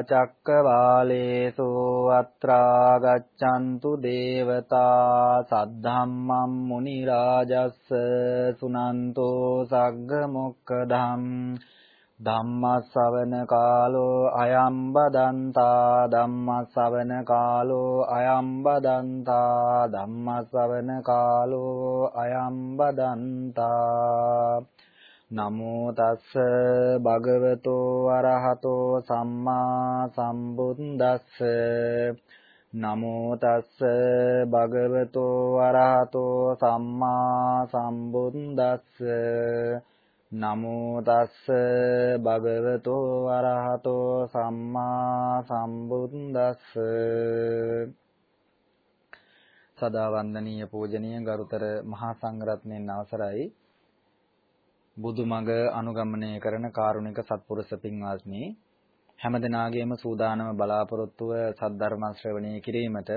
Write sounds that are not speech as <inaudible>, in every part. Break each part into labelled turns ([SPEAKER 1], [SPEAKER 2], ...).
[SPEAKER 1] සමන්ත චක්කවාලේසු අත්‍රා ගච්ඡන්තු දේවතා සද්ධම්මම් මුනි රාජස්ස සුනන්තෝ සග්ග මොක්කදම් ධම්මස්සවන කාලෝ අයම් බදන්තා ධම්මස්සවන කාලෝ අයම් බදන්තා ධම්මස්සවන කාලෝ අයම් බදන්තා නමෝ තස්ස භගවතෝ අරහතෝ සම්මා සම්බුද්දස්ස. නමෝ තස්ස භගවතෝ අරහතෝ සම්මා සම්බුද්දස්ස. නමෝ තස්ස භගවතෝ අරහතෝ සම්මා සම්බුද්දස්ස. සදා වන්දනීය පූජනීය ගරුතර මහා සංඝරත්නයන් අවසරයි. බුදුමඟ අනුගමනය කරන කාරුණික සත්පුරුෂ පින්වත්නි හැමදෙනාගේම සූදානම බලාපොරොත්තුව සද්ධර්ම ශ්‍රවණය කිරීමට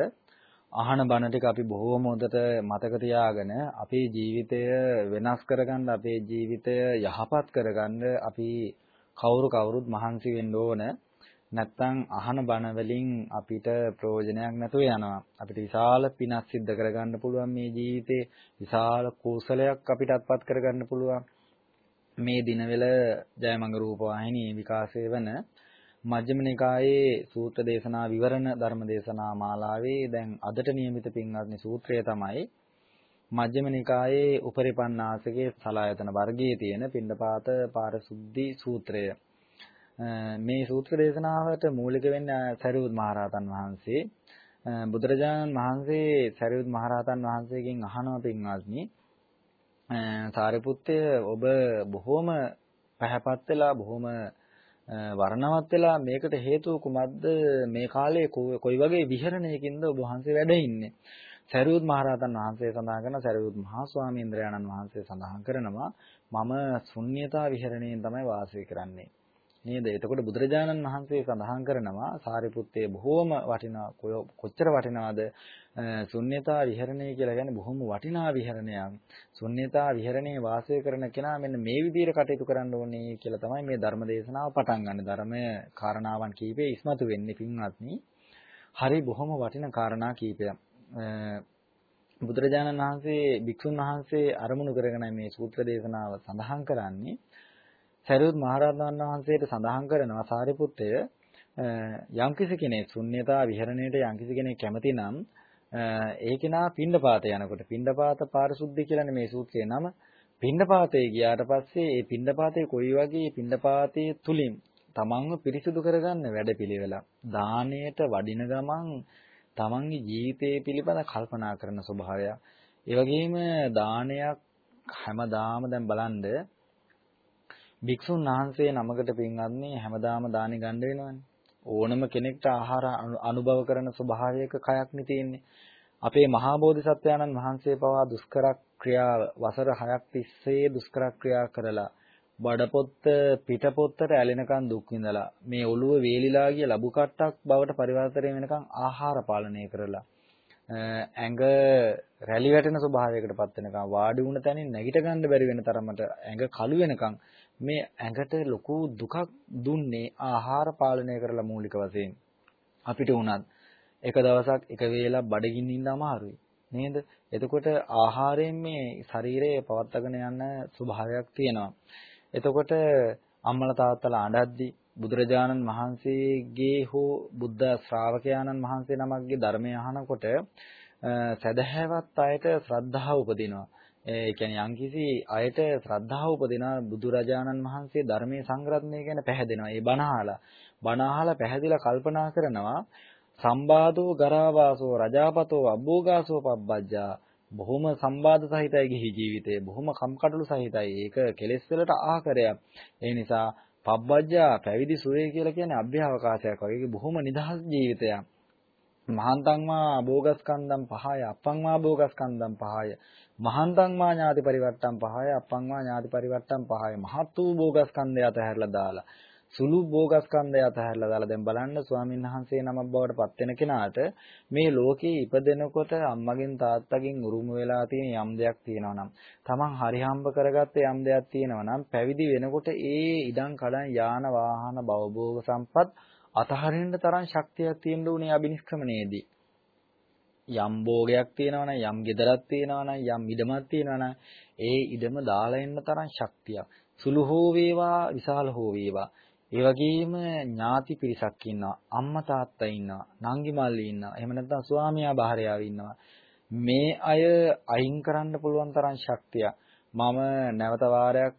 [SPEAKER 1] අහන බණ ටික අපි බොහෝම හොඳට මතක තියාගෙන අපේ ජීවිතය වෙනස් කරගන්න අපේ ජීවිතය යහපත් කරගන්න අපි කවුරු කවුරුත් මහන්සි වෙන්න ඕන. නැත්තම් අහන බණ වලින් අපිට ප්‍රයෝජනයක් නැතුව යනවා. අපිට විශාල පිනක් සිද්ධ කරගන්න පුළුවන් මේ ජීවිතේ. විශාල කෞසලයක් අපිට අත්පත් කරගන්න පුළුවන්. මේ දිනවල ජයමඟ රූප වාහිනී විකාශය වන මජ්ක්‍ධිම නිකායේ සූත්‍ර දේශනා විවරණ ධර්ම දේශනා මාලාවේ දැන් අදට નિયમિત පින්වත්නි සූත්‍රය තමයි මජ්ක්‍ධිම නිකායේ උපරිපන්නාසකේ සලායතන වර්ගයේ තියෙන පින්ඩපාත පාරසුද්ධි සූත්‍රය. මේ සූත්‍ර දේශනාවට මූලික වෙන්නේ සරියුත් මහරහතන් වහන්සේ. බුදුරජාණන් වහන්සේ සරියුත් මහරහතන් වහන්සේගෙන් අහනවා පින්වත්නි සාරිපුත්තය ඔබ බොහොම පැහැපත් වෙලා බොහොම වර්ණවත් වෙලා මේකට හේතුව කුමක්ද? මේ කාලේ කොයි වගේ විහරණයකින්ද ඔබ වහන්සේ වැඩ ඉන්නේ? සරියුත් මහරහතන් වහන්සේ සඳහන් කරන සරියුත් මහා ස්වාමීන් වහන්සේ සඳහන් කරනවා මම ශුන්්‍යතා විහරණයෙන් තමයි වාසය කරන්නේ. නේද? එතකොට බුදුරජාණන් වහන්සේ සඳහන් කරනවා සාරිපුත්තේ බොහෝම වටිනා කොච්චර වටිනවද? ශුන්්‍යතා විහරණය කියලා කියන්නේ බොහොම වටිනා විහරණයක්. ශුන්්‍යතා විහරණේ වාසය කරන කෙනා මෙන්න මේ විදිහට කටයුතු කරන්න ඕනේ කියලා තමයි මේ ධර්ම දේශනාව පටන් ගන්න. ධර්මයේ කාරණාවන් කීපේ ඉස්මතු වෙන්නේ පින්වත්නි. හරි බොහොම වටින කාරණා කීපයක්. බුදුරජාණන් වහන්සේ භික්ෂුන් වහන්සේ අරමුණු කරගෙන මේ සූත්‍ර දේශනාව සඳහන් කරන්නේ සරියුත් මහරහතන් වහන්සේට සඳහන් කරනවා සාරිපුත්තය යම්කිසි කෙනෙක් ශුන්්‍යතා විහරණයට යම්කිසි කෙනෙක් කැමති නම් ඒ කෙනා පිණ්ඩපාත යනකොට පිණ්ඩපාත පාරිශුද්ධිය කියලානේ මේ සූත්‍රයේ නම. පිණ්ඩපාතේ ගියාට පස්සේ ඒ පිණ්ඩපාතේ කොයි වගේ පිණ්ඩපාතයේ තුලින් තමන්ව පිරිසිදු කරගන්න වැඩපිළිවෙලක් දාණයට වඩින ගමන් තමන්ගේ ජීවිතය පිළිබඳ කල්පනා කරන ස්වභාවයක් ඒ වගේම දානයක් හැමදාම දැන් බලන්න භික්ෂුන් වහන්සේ නමකට පින්වත්නි හැමදාම දානි ගන්න වෙනවනේ. ඕනම කෙනෙක්ට ආහාර අනුභව කරන ස්වභාවයක කයක් නේ තියෙන්නේ. අපේ මහා බෝධිසත්වයන්න් වහන්සේ පවා දුෂ්කර ක්‍රියා වසර 6ක් තිස්සේ දුෂ්කර ක්‍රියා කරලා බඩපොත්ත පිටපොත්තට ඇලෙනකන් දුක් විඳලා මේ ඔළුව වේලිලා ගිය ලබු කට්ටක් බවට පරිවර්තනය වෙනකන් ආහාර පාලනය කරලා ඇඟ රැලි වැටෙන ස්වභාවයකට පත් වෙනකන් වාඩි වුණ තැනින් නැගිට ගන්න බැරි වෙන තරමට ඇඟ කළු වෙනකන් මේ ඇඟට ලොකු දුකක් දුන්නේ ආහාර පාලනය කරලා මූලික වශයෙන්. අපිට උනත් එක දවසක් එක වේලක් බඩගින්න ඉන්න අමාරුයි. නේද? එතකොට ආහාරයෙන් මේ ශරීරය පවත්වාගෙන යන ස්වභාවයක් තියෙනවා. එතකොට අම්මලා තාත්තලා අඬද්දි බුදුරජාණන් වහන්සේගේ හෝ බුද්ධ ශ්‍රාවකයාණන් වහන්සේ නමක්ගේ ධර්මය අහනකොට සදහැවත් අයට ශ්‍රද්ධාව උපදිනවා. ඒ කියන්නේ යම්කිසි අයට ශ්‍රද්ධාව උපදිනවා බුදුරජාණන් වහන්සේ ධර්මයේ සංග්‍රහණය ගැන පැහැදෙනවා. ඒ බණ අහලා බණ අහලා පැහැදිලා කල්පනා කරනවා සම්බාධෝ ගරාවාසෝ රජාපතෝ අබ්බෝගාසෝ පබ්බජ්ජා. බොහොම සම්බාධ සහිතයි ගිහි ජීවිතේ. බොහොම කම්කටොළු සහිතයි. ඒක කෙලෙස් වලට ආකරයක් ඒ නිසා පබ්බජ්ජා පැවිදි සුවේ කියලා කියන්නේ අභ්‍යවකාශයක් වගේ. බොහොම නිදහස් ජීවිතයක්. මහන්තං මා භෝගස්කන්ධම් පහය අපං මා භෝගස්කන්ධම් පහය. මහන්තං මා ඥාති පරිවට්ටම් පහය අපං මා ඥාති පරිවට්ටම් පහය. මහත් වූ භෝගස්කන්ධය අතහැරලා දාලා සුළු භෝගස්කන්ධය අතහැරලා දාලා දැන් බලන්න ස්වාමීන් වහන්සේ නමක් බවට පත් වෙන කෙනාට මේ ලෝකේ ඉපදෙනකොට අම්මගෙන් තාත්තගෙන් උරුම වෙලා තියෙන යම් දෙයක් තියෙනවා නම් තමන් හරි හම්බ කරගත්ත යම් දෙයක් තියෙනවා නම් පැවිදි වෙනකොට ඒ ඉඩම් කඩම් යාන වාහන භවභෝග සම්පත් අතහරින්න තරම් ශක්තියක් තියෙන්න උනේ අබිනිෂ්ක්‍මණයේදී. යම් භෝගයක් තියෙනවා නම් යම් gedarak තියෙනවා නම් යම් ඉඩමක් තියෙනවා නම් ඒ ඉඩම දාලා එන්න තරම් ශක්තියක් සුළු හෝ වේවා විශාල හෝ වේවා ඒ වගේම ඥාති පිරිසක් ඉන්නවා. අම්මා තාත්තා ඉන්නවා. නංගි මල්ලි ඉන්නවා. එහෙම නැත්නම් ස්වාමියා භාර්යාව ඉන්නවා. මේ අය අයින් කරන්න පුළුවන් තරම් ශක්තිය මම නැවත වාරයක්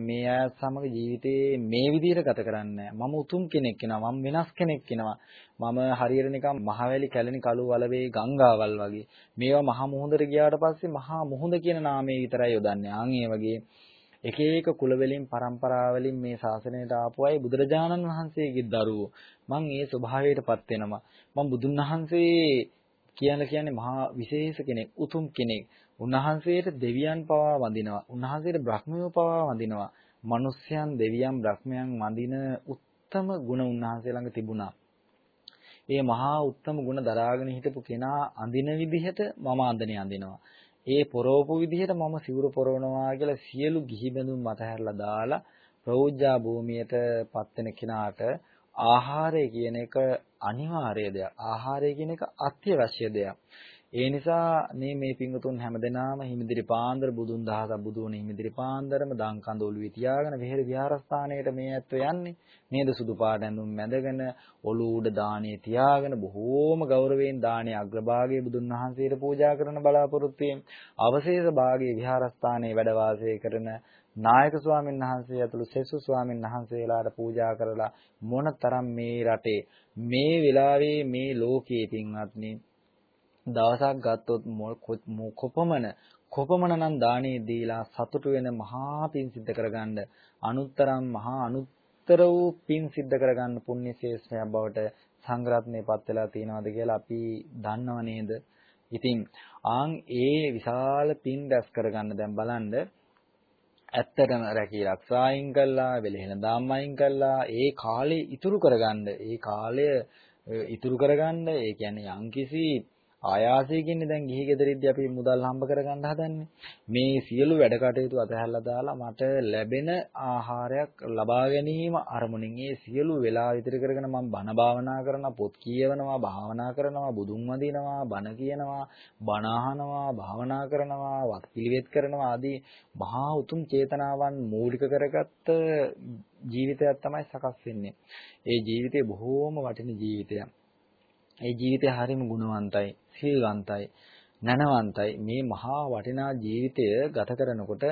[SPEAKER 1] මේ අය සමග ජීවිතේ මේ විදිහට ගත කරන්නේ මම උතුම් කෙනෙක් වෙනවා මම වෙනස් කෙනෙක් වෙනවා මම හරියට නිකන් මහවැලි කැලණි කළු වලවේ ගංගාවල් වගේ මේවා මහා මුහුදට ගියාට පස්සේ මහා මුහුද කියන නාමය විතරයි යොදන්නේ. ආන් ඒ වගේ එක එක කුල වලින් પરම්පරා වලින් මේ ශාසනයට ආපු අය බුදුරජාණන් වහන්සේගේ දරුවෝ. මං ඒ ස්වභාවයටපත් වෙනවා. මං බුදුන් වහන්සේ කියන කියන්නේ මහා විශේෂ කෙනෙක් උතුම් කෙනෙක්. උන්වහන්සේට දෙවියන් පවා වඳිනවා. උන්වහන්සේට බ්‍රහ්මයෝ පවා වඳිනවා. මිනිස්යන් දෙවියන් බ්‍රහ්මයන් වඳින උත්තම ගුණ උන්වහන්සේ ළඟ තිබුණා. ඒ මහා උත්තම ගුණ දරාගෙන හිටපු කෙනා අඳින විදිහට මම අඳිනේ අඳිනවා ඒ පොරවපු විදිහට මම සිවුරු පොරවනවා කියලා සියලු ගිහි බඳුන් මතහැරලා දාලා ප්‍රෞජ්ජා භූමියට පත් වෙන කෙනාට ආහාරය කියන එක අනිවාර්ය දෙයක්. ආහාරය කියන එක අත්‍යවශ්‍ය දෙයක්. ඒ නිසා මේ මේ පිංගුතුන් හැමදෙනාම හිමිදිරි පාන්දර බුදුන් දහසක් බුදු වුණ හිමිදිරි පාන්දරම දන් කඳ ඔළුවේ තියාගෙන විහෙර විහාරස්ථානයට මේ ඇත්තෝ යන්නේ. නේද? සුදු පාට ඇඳුම් මැදගෙන ඔළුව උඩ දාණිය තියාගෙන බොහෝම ගෞරවයෙන් දාණිය අග්‍රභාගයේ බුදුන් වහන්සේට පූජා කරන බලාපොරොත්තු වෙමින් අවශේෂ භාගයේ විහාරස්ථානයේ වැඩ වාසය කරන නායක ස්වාමීන් වහන්සේ ඇතුළු සෙසු ස්වාමීන් වහන්සේලාට පූජා කරලා මොනතරම් මේ රටේ මේ වෙලාවේ මේ ලෝකයේ පින්වත්නි දවසක් ගත්තොත් කොපමණ කොපමණ නම් දානේ දීලා සතුටු වෙන මහා පින් සිද්ධ කරගන්න. අනුත්තරම් මහා අනුත්තර වූ පින් සිද්ධ කරගන්න පුණ්‍ය ශේෂ්ඨයක් බවට සංග්‍රහණයපත් වෙලා තියෙනවද කියලා අපි දන්නව නේද? ඉතින් ආන් ඒ විශාල පින් දැස් කරගන්න දැන් බලන්න. ඇත්තටම රැකී ආරක්ෂායින් කළා වෙලෙහෙන දාම්මයින් කළා. ඒ කාලේ ඉතුරු කරගන්න. ඒ කාලය ඉතුරු කරගන්න. ඒ කියන්නේ යම්කිසි ආයාසයකින් දැන් ගිහි ගෙදරින්දී අපි මුදල් හම්බ කරගන්න හදන්නේ. මේ සියලු වැඩ කටයුතු අතහැරලා දාලා මට ලැබෙන ආහාරයක් ලබා ගැනීම අරමුණින් ඒ සියලු වෙලා ඉතිරි කරගෙන මම බණ භාවනා කරනවා, පොත් කියවනවා, භාවනා කරනවා, බුදුන් වඳිනවා, බණ කියනවා, බණ අහනවා, භාවනා කරනවා, වත් පිළිවෙත් කරනවා ආදී මහා උතුම් චේතනාවන් මූලික කරගත්ත ජීවිතයක් තමයි සකස් වෙන්නේ. ඒ ජීවිතේ බොහෝම වටින ජීවිතයක්. ඒ ජීවිතය හරිම ගුණවන්තයි, සීලවන්තයි, නැනවන්තයි. මේ මහා වටිනා ජීවිතය ගත කරනකොට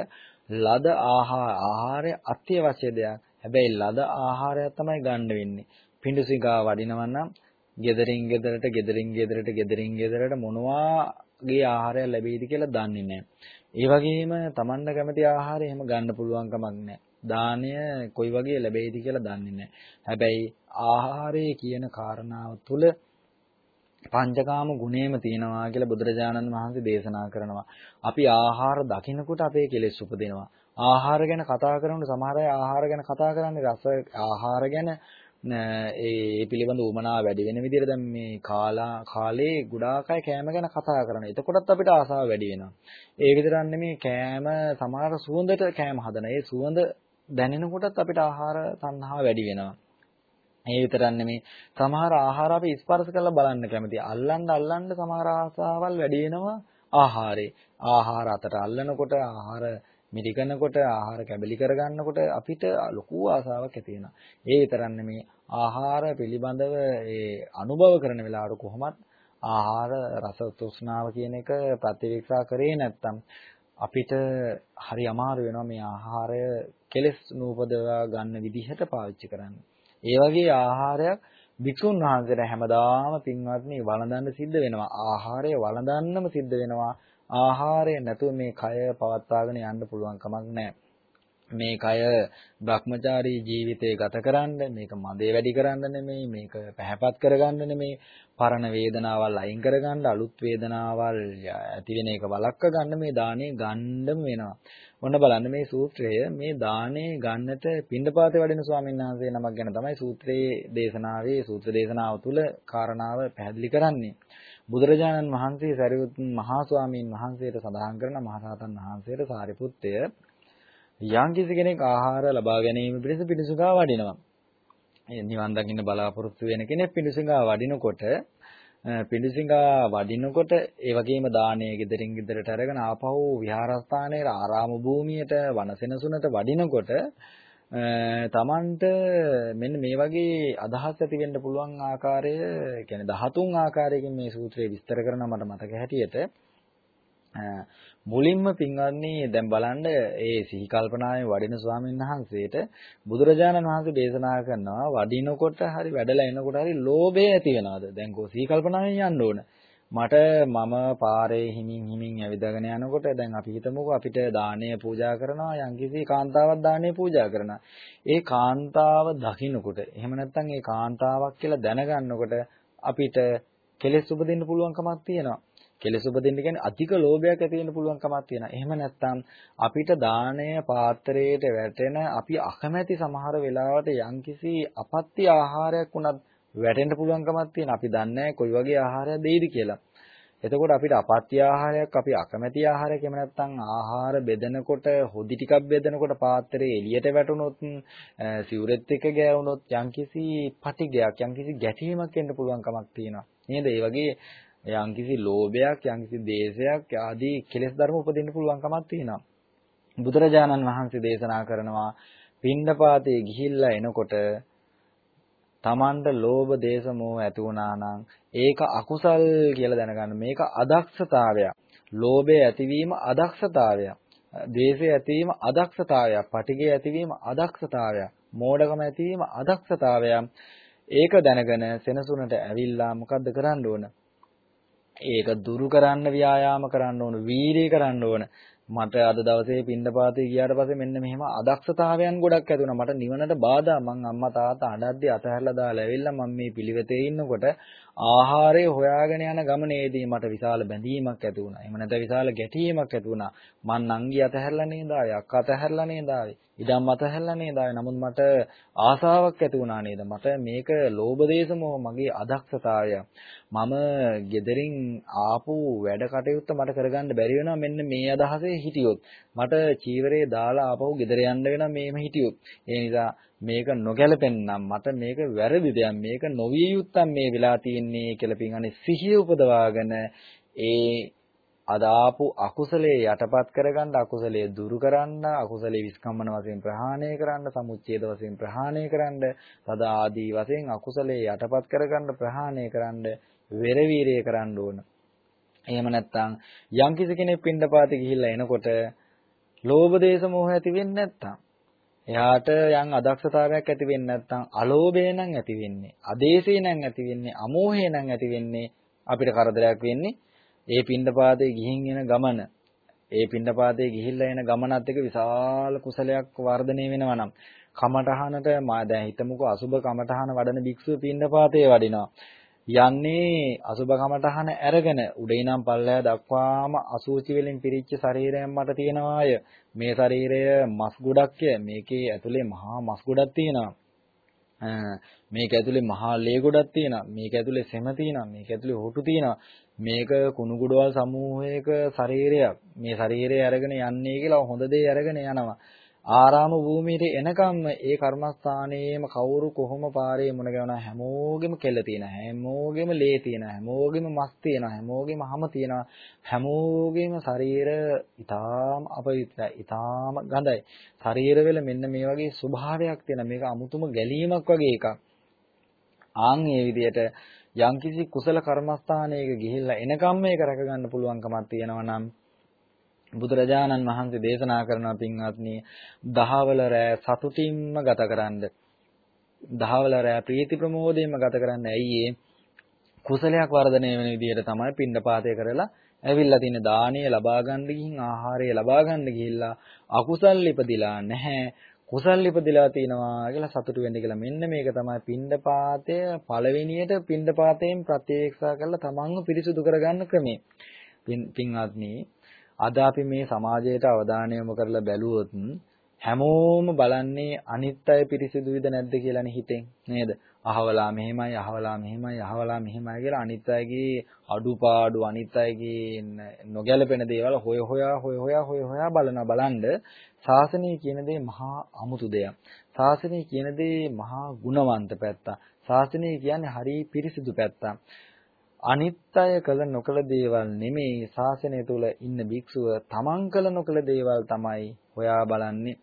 [SPEAKER 1] ලද ආහාර ආහාරය අත්‍යවශ්‍ය දෙයක්. හැබැයි ලද ආහාරය තමයි ගන්න වෙන්නේ. පිඬුසිඟා වඩිනවා නම් ගෙදරින් ගෙදරට ගෙදරින් ගෙදරට ගෙදරින් ගෙදරට මොනවාගේ ආහාරය ලැබෙයිද කියලා දන්නේ නැහැ. ඒ වගේම Tamanna කැමති ආහාරය එහෙම ගන්න පුළුවන් කමක් නැහැ. දාණය කොයි වගේ ලැබෙයිද කියලා දන්නේ නැහැ. හැබැයි ආහාරය කියන කාරණාව තුළ පංචකාම ගුණේම තියෙනවා කියලා බුදුරජාණන් වහන්සේ දේශනා කරනවා. අපි ආහාර දකිනකොට අපේ කෙලෙස් උපදිනවා. ආහාර ගැන කතා කරනකොට සමහර අය ආහාර ගැන කතා කරන්නේ රස ආහාර ගැන ඒ පිළිබඳ උමනා වැඩි වෙන විදිහට දැන් මේ කාලා කාලේ ගොඩාක් අය කෑම ගැන කතා කරනවා. එතකොටත් අපිට ආසාව වැඩි වෙනවා. ඒ විතරක් නෙමෙයි කෑම සමහර සුවඳට කෑම හදන. ඒ සුවඳ දැනෙනකොටත් අපිට ආහාර තණ්හාව වැඩි වෙනවා. ඒ විතරක් නෙමෙයි සමහර ආහාර අපි ස්පර්ශ කරලා බලන්න කැමති. අල්ලන්න අල්ලන්න සමහර ආසාවල් වැඩි වෙනවා ආහාරේ. ආහාර අතට අල්ලනකොට ආහාර මිරිකනකොට ආහාර කැබලි කරගන්නකොට අපිට ලොකු ආසාවක් ඇති වෙනවා. ඒ විතරක් නෙමෙයි ආහාර පිළිබඳව ඒ අනුභව කරන වෙලාවට කොහොමත් ආහාර රස තෘෂ්ණාව කියන එක ප්‍රතිවික්ෂා කරේ නැත්තම් අපිට හරි අමාරු වෙනවා මේ ආහාරය කෙලස් නූපදවා ගන්න විදිහට පාවිච්චි කරන්න. ඒ වගේ ආහාරයක් භික්ෂුන් වහන්සේට හැමදාම පින්වත්නි වළඳන්න සිද්ධ වෙනවා. ආහාරය වළඳන්නම සිද්ධ වෙනවා. ආහාරය නැතුව මේ කය පවත්වාගෙන යන්න පුළුවන් කමක් නැහැ. මේ කය භ්‍රමචාරී ජීවිතේ ගත කරන්න මේක මදේ වැඩි කරන්න නෙමෙයි මේක පැහැපත් කරගන්න නෙමෙයි පරණ වේදනාවල් අයින් කරගන්න අලුත් වේදනාවල් ඇති වෙන එක වළක්ව ගන්න මේ දානේ ගන්නම වෙනවා. ඔන්න බලන්න මේ සූත්‍රය මේ දානේ ගන්නට පින්ඩපාතේ වඩින ස්වාමීන් වහන්සේ නමක් ගැන තමයි සූත්‍රයේ දේශනාවේ සූත්‍ර දේශනාව තුළ කාරණාව පැහැදිලි කරන්නේ. බුදුරජාණන් වහන්සේ සරියුත් මහා ස්වාමීන් වහන්සේට සඳහන් කරන මහරහතන් වහන්සේට සාරිපුත්තය යම් කෙනෙක් ආහාර ලබා ගැනීම පිණිස පිණිසුකා වඩිනවා. නිවන් දකින්න බලාපොරොත්තු වෙන කෙනෙක් පිණිසුකා වඩිනකොට පිඬුසිඟා වඩිනකොට ඒ වගේම දානය ගෙදරින් ගෙදරට අරගෙන ආපහු විහාරස්ථානයේ ආරාම භූමියට වනසෙනසුනට වඩිනකොට තමන්ට මෙන්න මේ වගේ අදහස් ඇති වෙන්න පුළුවන් ආකාරය කියන්නේ 13 ආකාරයකින් මේ සූත්‍රය විස්තර කරනවා මට මතක හැටියට මුලින්ම පින්වත්නි දැන් බලන්න ඒ සිහි කල්පනාවේ වඩින ස්වාමීන් වහන්සේට බුදුරජාණන් වහන්සේ දේශනා කරනවා වඩිනකොට හරි වැඩලා එනකොට හරි ලෝභය ඇති වෙනවද? දැන් කො සිහි කල්පනාවෙන් යන්න ඕන. මට මම පාරේ හිමින් හිමින් ඇවිදගෙන යනකොට දැන් අපි හිතමුකෝ අපිට දානය පූජා කරනවා යම්කිසි කාන්තාවක් දානය පූජා කරනවා. ඒ කාන්තාව දකින්නකොට එහෙම නැත්නම් ඒ කාන්තාවක් කියලා දැනගන්නකොට අපිට කෙලෙස් උපදින්න පුළුවන්කමක් තියෙනවා. කෙලෙස් උපදින්න කියන්නේ අධික ලෝභයක් ඇති වෙන්න පුළුවන් කමක් තියෙනවා. එහෙම නැත්නම් අපිට දාණය පාත්‍රයට වැටෙන අපි අකමැති සමහර වෙලාවට යම්කිසි අපත්‍ය ආහාරයක් උනත් වැටෙන්න පුළුවන් කමක් තියෙනවා. අපි දන්නේ කොයි වගේ ආහාරයක් දෙයිද කියලා. එතකොට අපිට අපත්‍ය ආහාරයක් අපි අකමැති ආහාරයක් එහෙම නැත්නම් ආහාර බෙදනකොට හොදි ටිකක් බෙදනකොට පාත්‍රයේ එළියට වැටුනොත් සිවුරෙත් එක්ක ගෑවුනොත් යම්කිසි පටිගයක් යම්කිසි ගැටීමක් එන්න පුළුවන් කමක් තියෙනවා නේද ඒ වගේ යම්කිසි ලෝභයක් යම්කිසි දේශයක් ආදී කෙලෙස් ධර්ම උපදින්න පුළුවන් කමක් තියෙනවා. බුදුරජාණන් වහන්සේ දේශනා කරනවා පින්ඩපාතේ ගිහිල්ලා එනකොට තමන්ට ලෝභ දේශ මොහ ඇති වුණා නම් ඒක අකුසල් කියලා දැනගන්න මේක අදක්ෂතාවයක්. ලෝභය ඇතිවීම අදක්ෂතාවයක්. ද්වේෂය ඇතිවීම අදක්ෂතාවයක්. පටිඝය ඇතිවීම අදක්ෂතාවයක්. මෝඩකම ඇතිවීම අදක්ෂතාවයක්. ඒක දැනගෙන සෙනසුනට ඇවිල්ලා මොකද්ද කරන්න ඕන? ඒක දුරු කරන්න ව්‍යායාම කරන්න ඕන, වීරිය කරන්න ඕන. මට අද දවසේ පින්නපාතේ ගියාට පස්සේ මෙන්න මෙහෙම අදක්ෂතාවයන් ගොඩක් ඇති වුණා. මට නිවනට බාධා මං අම්මා තාත්තා අඬද්දි අතහැරලා දාලා ඇවිල්ලා මම මේ පිළිවෙතේ ඉන්නකොට ආහාරය හොයාගෙන යන ගමනේදී මට විශාල බැඳීමක් ඇති වුණා. එහෙම නැත්නම් විශාල ගැටීමක් ඇති වුණා. මං නංගි අතහැරලා නේද ආවේ, අක්කා අතහැරලා නේද ආවේ, ඉඩම් අතහැරලා නේද ආවේ. නමුත් මට ආසාවක් ඇති වුණා නේද? මට මේක ලෝභ දේශමෝ මගේ අදක්ෂතාවය. මම gederin ආපු වැඩ කටයුත්ත මට කරගන්න බැරි වෙනවා මෙන්න මේ අදහසේ හිටියොත්. මට චීවරේ දාලා ආපහු ගෙදර යන්න වෙනවා මේම හිටියොත්. ඒ නිසා මේක නොගැලපෙන්නම් මට මේක වැරදි දෙයක් මේක නොවිය යුත්තම් මේ වෙලා තියෙන්නේ කියලා පින්වන්නේ සිහිය උපදවාගෙන ඒ අදාපු අකුසලයේ යටපත් කරගන්න අකුසලයේ දුරු කරන්න අකුසලයේ විස්කම්මන වශයෙන් ප්‍රහාණය කරන්න සමුච්ඡේද වශයෙන් ප්‍රහාණය කරන්න තද ආදී වශයෙන් අකුසලයේ යටපත් කරගන්න ප්‍රහාණය කරන්න වෙරවීරය කරන්න ඕන. එහෙම නැත්නම් යම්කිසි කෙනෙක් පින්ඩපාතේ ගිහිල්ලා එනකොට ලෝභ දේශ මොහ ඇති වෙන්නේ නැත්නම් එයාට යම් අදක්ෂතාවයක් ඇති වෙන්නේ නැත්නම් අලෝභය නම් ඇති වෙන්නේ. අදේශේ නම් ඇති වෙන්නේ. අමෝහය නම් ඇති වෙන්නේ. අපිට කරදරයක් වෙන්නේ ඒ පින්ඩපාතේ ගිහින් එන ගමන. ඒ පින්ඩපාතේ ගිහිල්ලා එන ගමනත් එක්ක විශාල කුසලයක් වර්ධනය වෙනවා නම් කමඨහනට මා දැන් හිතමුකෝ අසුබ කමඨහන වඩන භික්ෂුව පින්ඩපාතේ වඩිනවා. යන්නේ අසුබ කමටහන අරගෙන උඩිනම් පල්ලය දක්වාම අසූචි වලින් පිරිච්ච ශරීරයක් මට තියෙනවාය. මේ ශරීරය මස් ගොඩක්ය. මේකේ ඇතුලේ මහා මස් ගොඩක් තියෙනවා. මේක ඇතුලේ මහා ලේ ගොඩක් තියෙනවා. මේක ඇතුලේ සෙම තියෙනවා. මේක ඇතුලේ හොටු තියෙනවා. මේක කුණු ගොඩවල් සමූහයක ශරීරයක්. මේ ශරීරය අරගෙන යන්නේ කියලා හොඳ දේ අරගෙන යනවා. ආරාම භූමියට එනකම්ම ඒ කර්මස්ථානයේම කවුරු කොහොම පාරේ මුණ ගැවුණා හැමෝගෙම කෙල තියෙන හැමෝගෙම ලේ තියෙන හැමෝගෙම මස් තියෙන හැමෝගෙම හම තියෙන හැමෝගෙම ශරීර ඊටාම අපවිත්‍රයි ඊටාම ගඳයි. ශරීරවල මෙන්න මේ වගේ ස්වභාවයක් තියෙන මේක අමුතුම ගැලීමක් වගේ එකක්. ආන් මේ විදිහට යම්කිසි කුසල කර්මස්ථානයක ගිහිල්ලා එනකම් මේක රැක ගන්න පුළුවන්කමක් තියෙනවා නම් බුදුරජාණන් වහන්සේ දේශනා කරන පින්වත්නි දහවල රෑ සතුටින්ම ගතකරනද දහවල රෑ ප්‍රීති ප්‍රමෝදයෙන්ම ගතකරන්න ඇයි ඒ කුසලයක් වර්ධනය වෙන විදිහට තමයි පින්ඩපාතය කරලා ඇවිල්ලා තියෙන දාණය ලබා ගන්න ගිහින් ආහාරය ලබා ගන්න ගිහිල්ලා අකුසල් ඉපදිලා නැහැ. කුසල් ඉපදිලා තිනවා කියලා සතුටු වෙන්න කියලා මෙන්න මේක තමයි පින්ඩපාතය පළවෙනියට පින්ඩපාතයෙන් ප්‍රත්‍යක්ෂා කරලා තමන්ව පිරිසුදු කරගන්න ක්‍රමය. පින්වත්නි අද අපි මේ සමාජයට අවධානය යොමු කරලා බැලුවොත් හැමෝම බලන්නේ අනිත් අය පිරිසිදුයිද නැද්ද කියලානේ හිතෙන් නේද? අහවලා මෙහෙමයි අහවලා මෙහෙමයි අහවලා මෙහෙමයි කියලා අනිත් අයගේ අඩුපාඩු අනිත් අයගේ නොගැලපෙන දේවල් හොය හොයා හොය හොයා හොය හොයා බලන බලන්ඩ ශාසනය කියන දේ මහා අමුතු දෙයක්. ශාසනය කියන දේ මහා ගුණවන්ත පැත්ත. ශාසනය කියන්නේ හරි පිරිසිදු පැත්ත. අනිත් අය කළ නොකළ දේවල් නෙමෙයි ශාසනය තුල ඉන්න භික්ෂුව තමන් කළ නොකළ දේවල් තමයි හොයා බලන්නේ.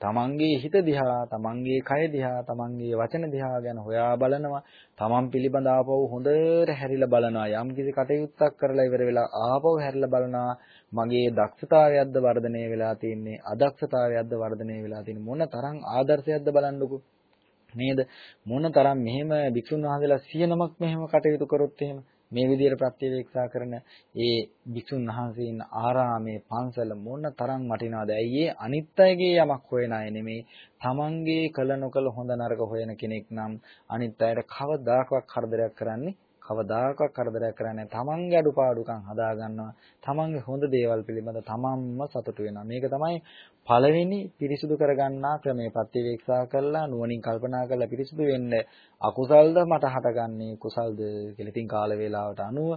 [SPEAKER 1] තමන්ගේ හිත දිහා, තමන්ගේ කය දිහා, තමන්ගේ වචන දිහා ගැන හොයා බලනවා. තමන් පිළිබඳ ආපහු හොඳට හැරිලා බලනවා. යම් කිසි කටයුත්තක් කරලා ඉවර වෙලා ආපහු හැරිලා බලනවා. මගේ දක්ෂතාවයක්ද වර්ධනය වෙලා තියෙන්නේ, අදක්ෂතාවයක්ද වර්ධනය වෙලා තියෙන්නේ මොන තරම් ආදර්ශයක්ද බලන්නකෝ. නේද? මොන තරම් මෙහෙම භික්ෂුන් වහන්සේලා සිය නමක් මෙහෙම කටයුතු කරොත් එහෙම මේ විදිහට ප්‍රත්‍යවේක්ෂා කරන ඒ භික්ෂුන් වහන්සේ ඉන්න ආරාමේ පන්සල මොන තරම් වටිනවද? ඇයි ඒ අනිත් අයගේ යමක් හොයන අය නෙමෙයි. තමන්ගේ කළ නොකළ හොඳ නරක හොයන කෙනෙක් නම් අනිත් අයට කවදාකවත් කරදරයක් කරන්නේ කවදාකවත් කරදරයක් කරන්නේ නැහැ. තමන්ගේ අඩුපාඩුකම් හදා ගන්නවා. තමන්ගේ හොඳ දේවල් පිළිබඳ තමන්ම සතුටු වෙනවා. මේක තමයි පළවෙනි පිරිසුදු කරගන්නා ක්‍රමය. ප්‍රතිවේක්ෂා කරලා නුවණින් කල්පනා කරලා පිරිසුදු වෙන්න අකුසල්ද මට හටගන්නේ කුසල්ද කියලා ඉතින් කාල වේලාවට අනුව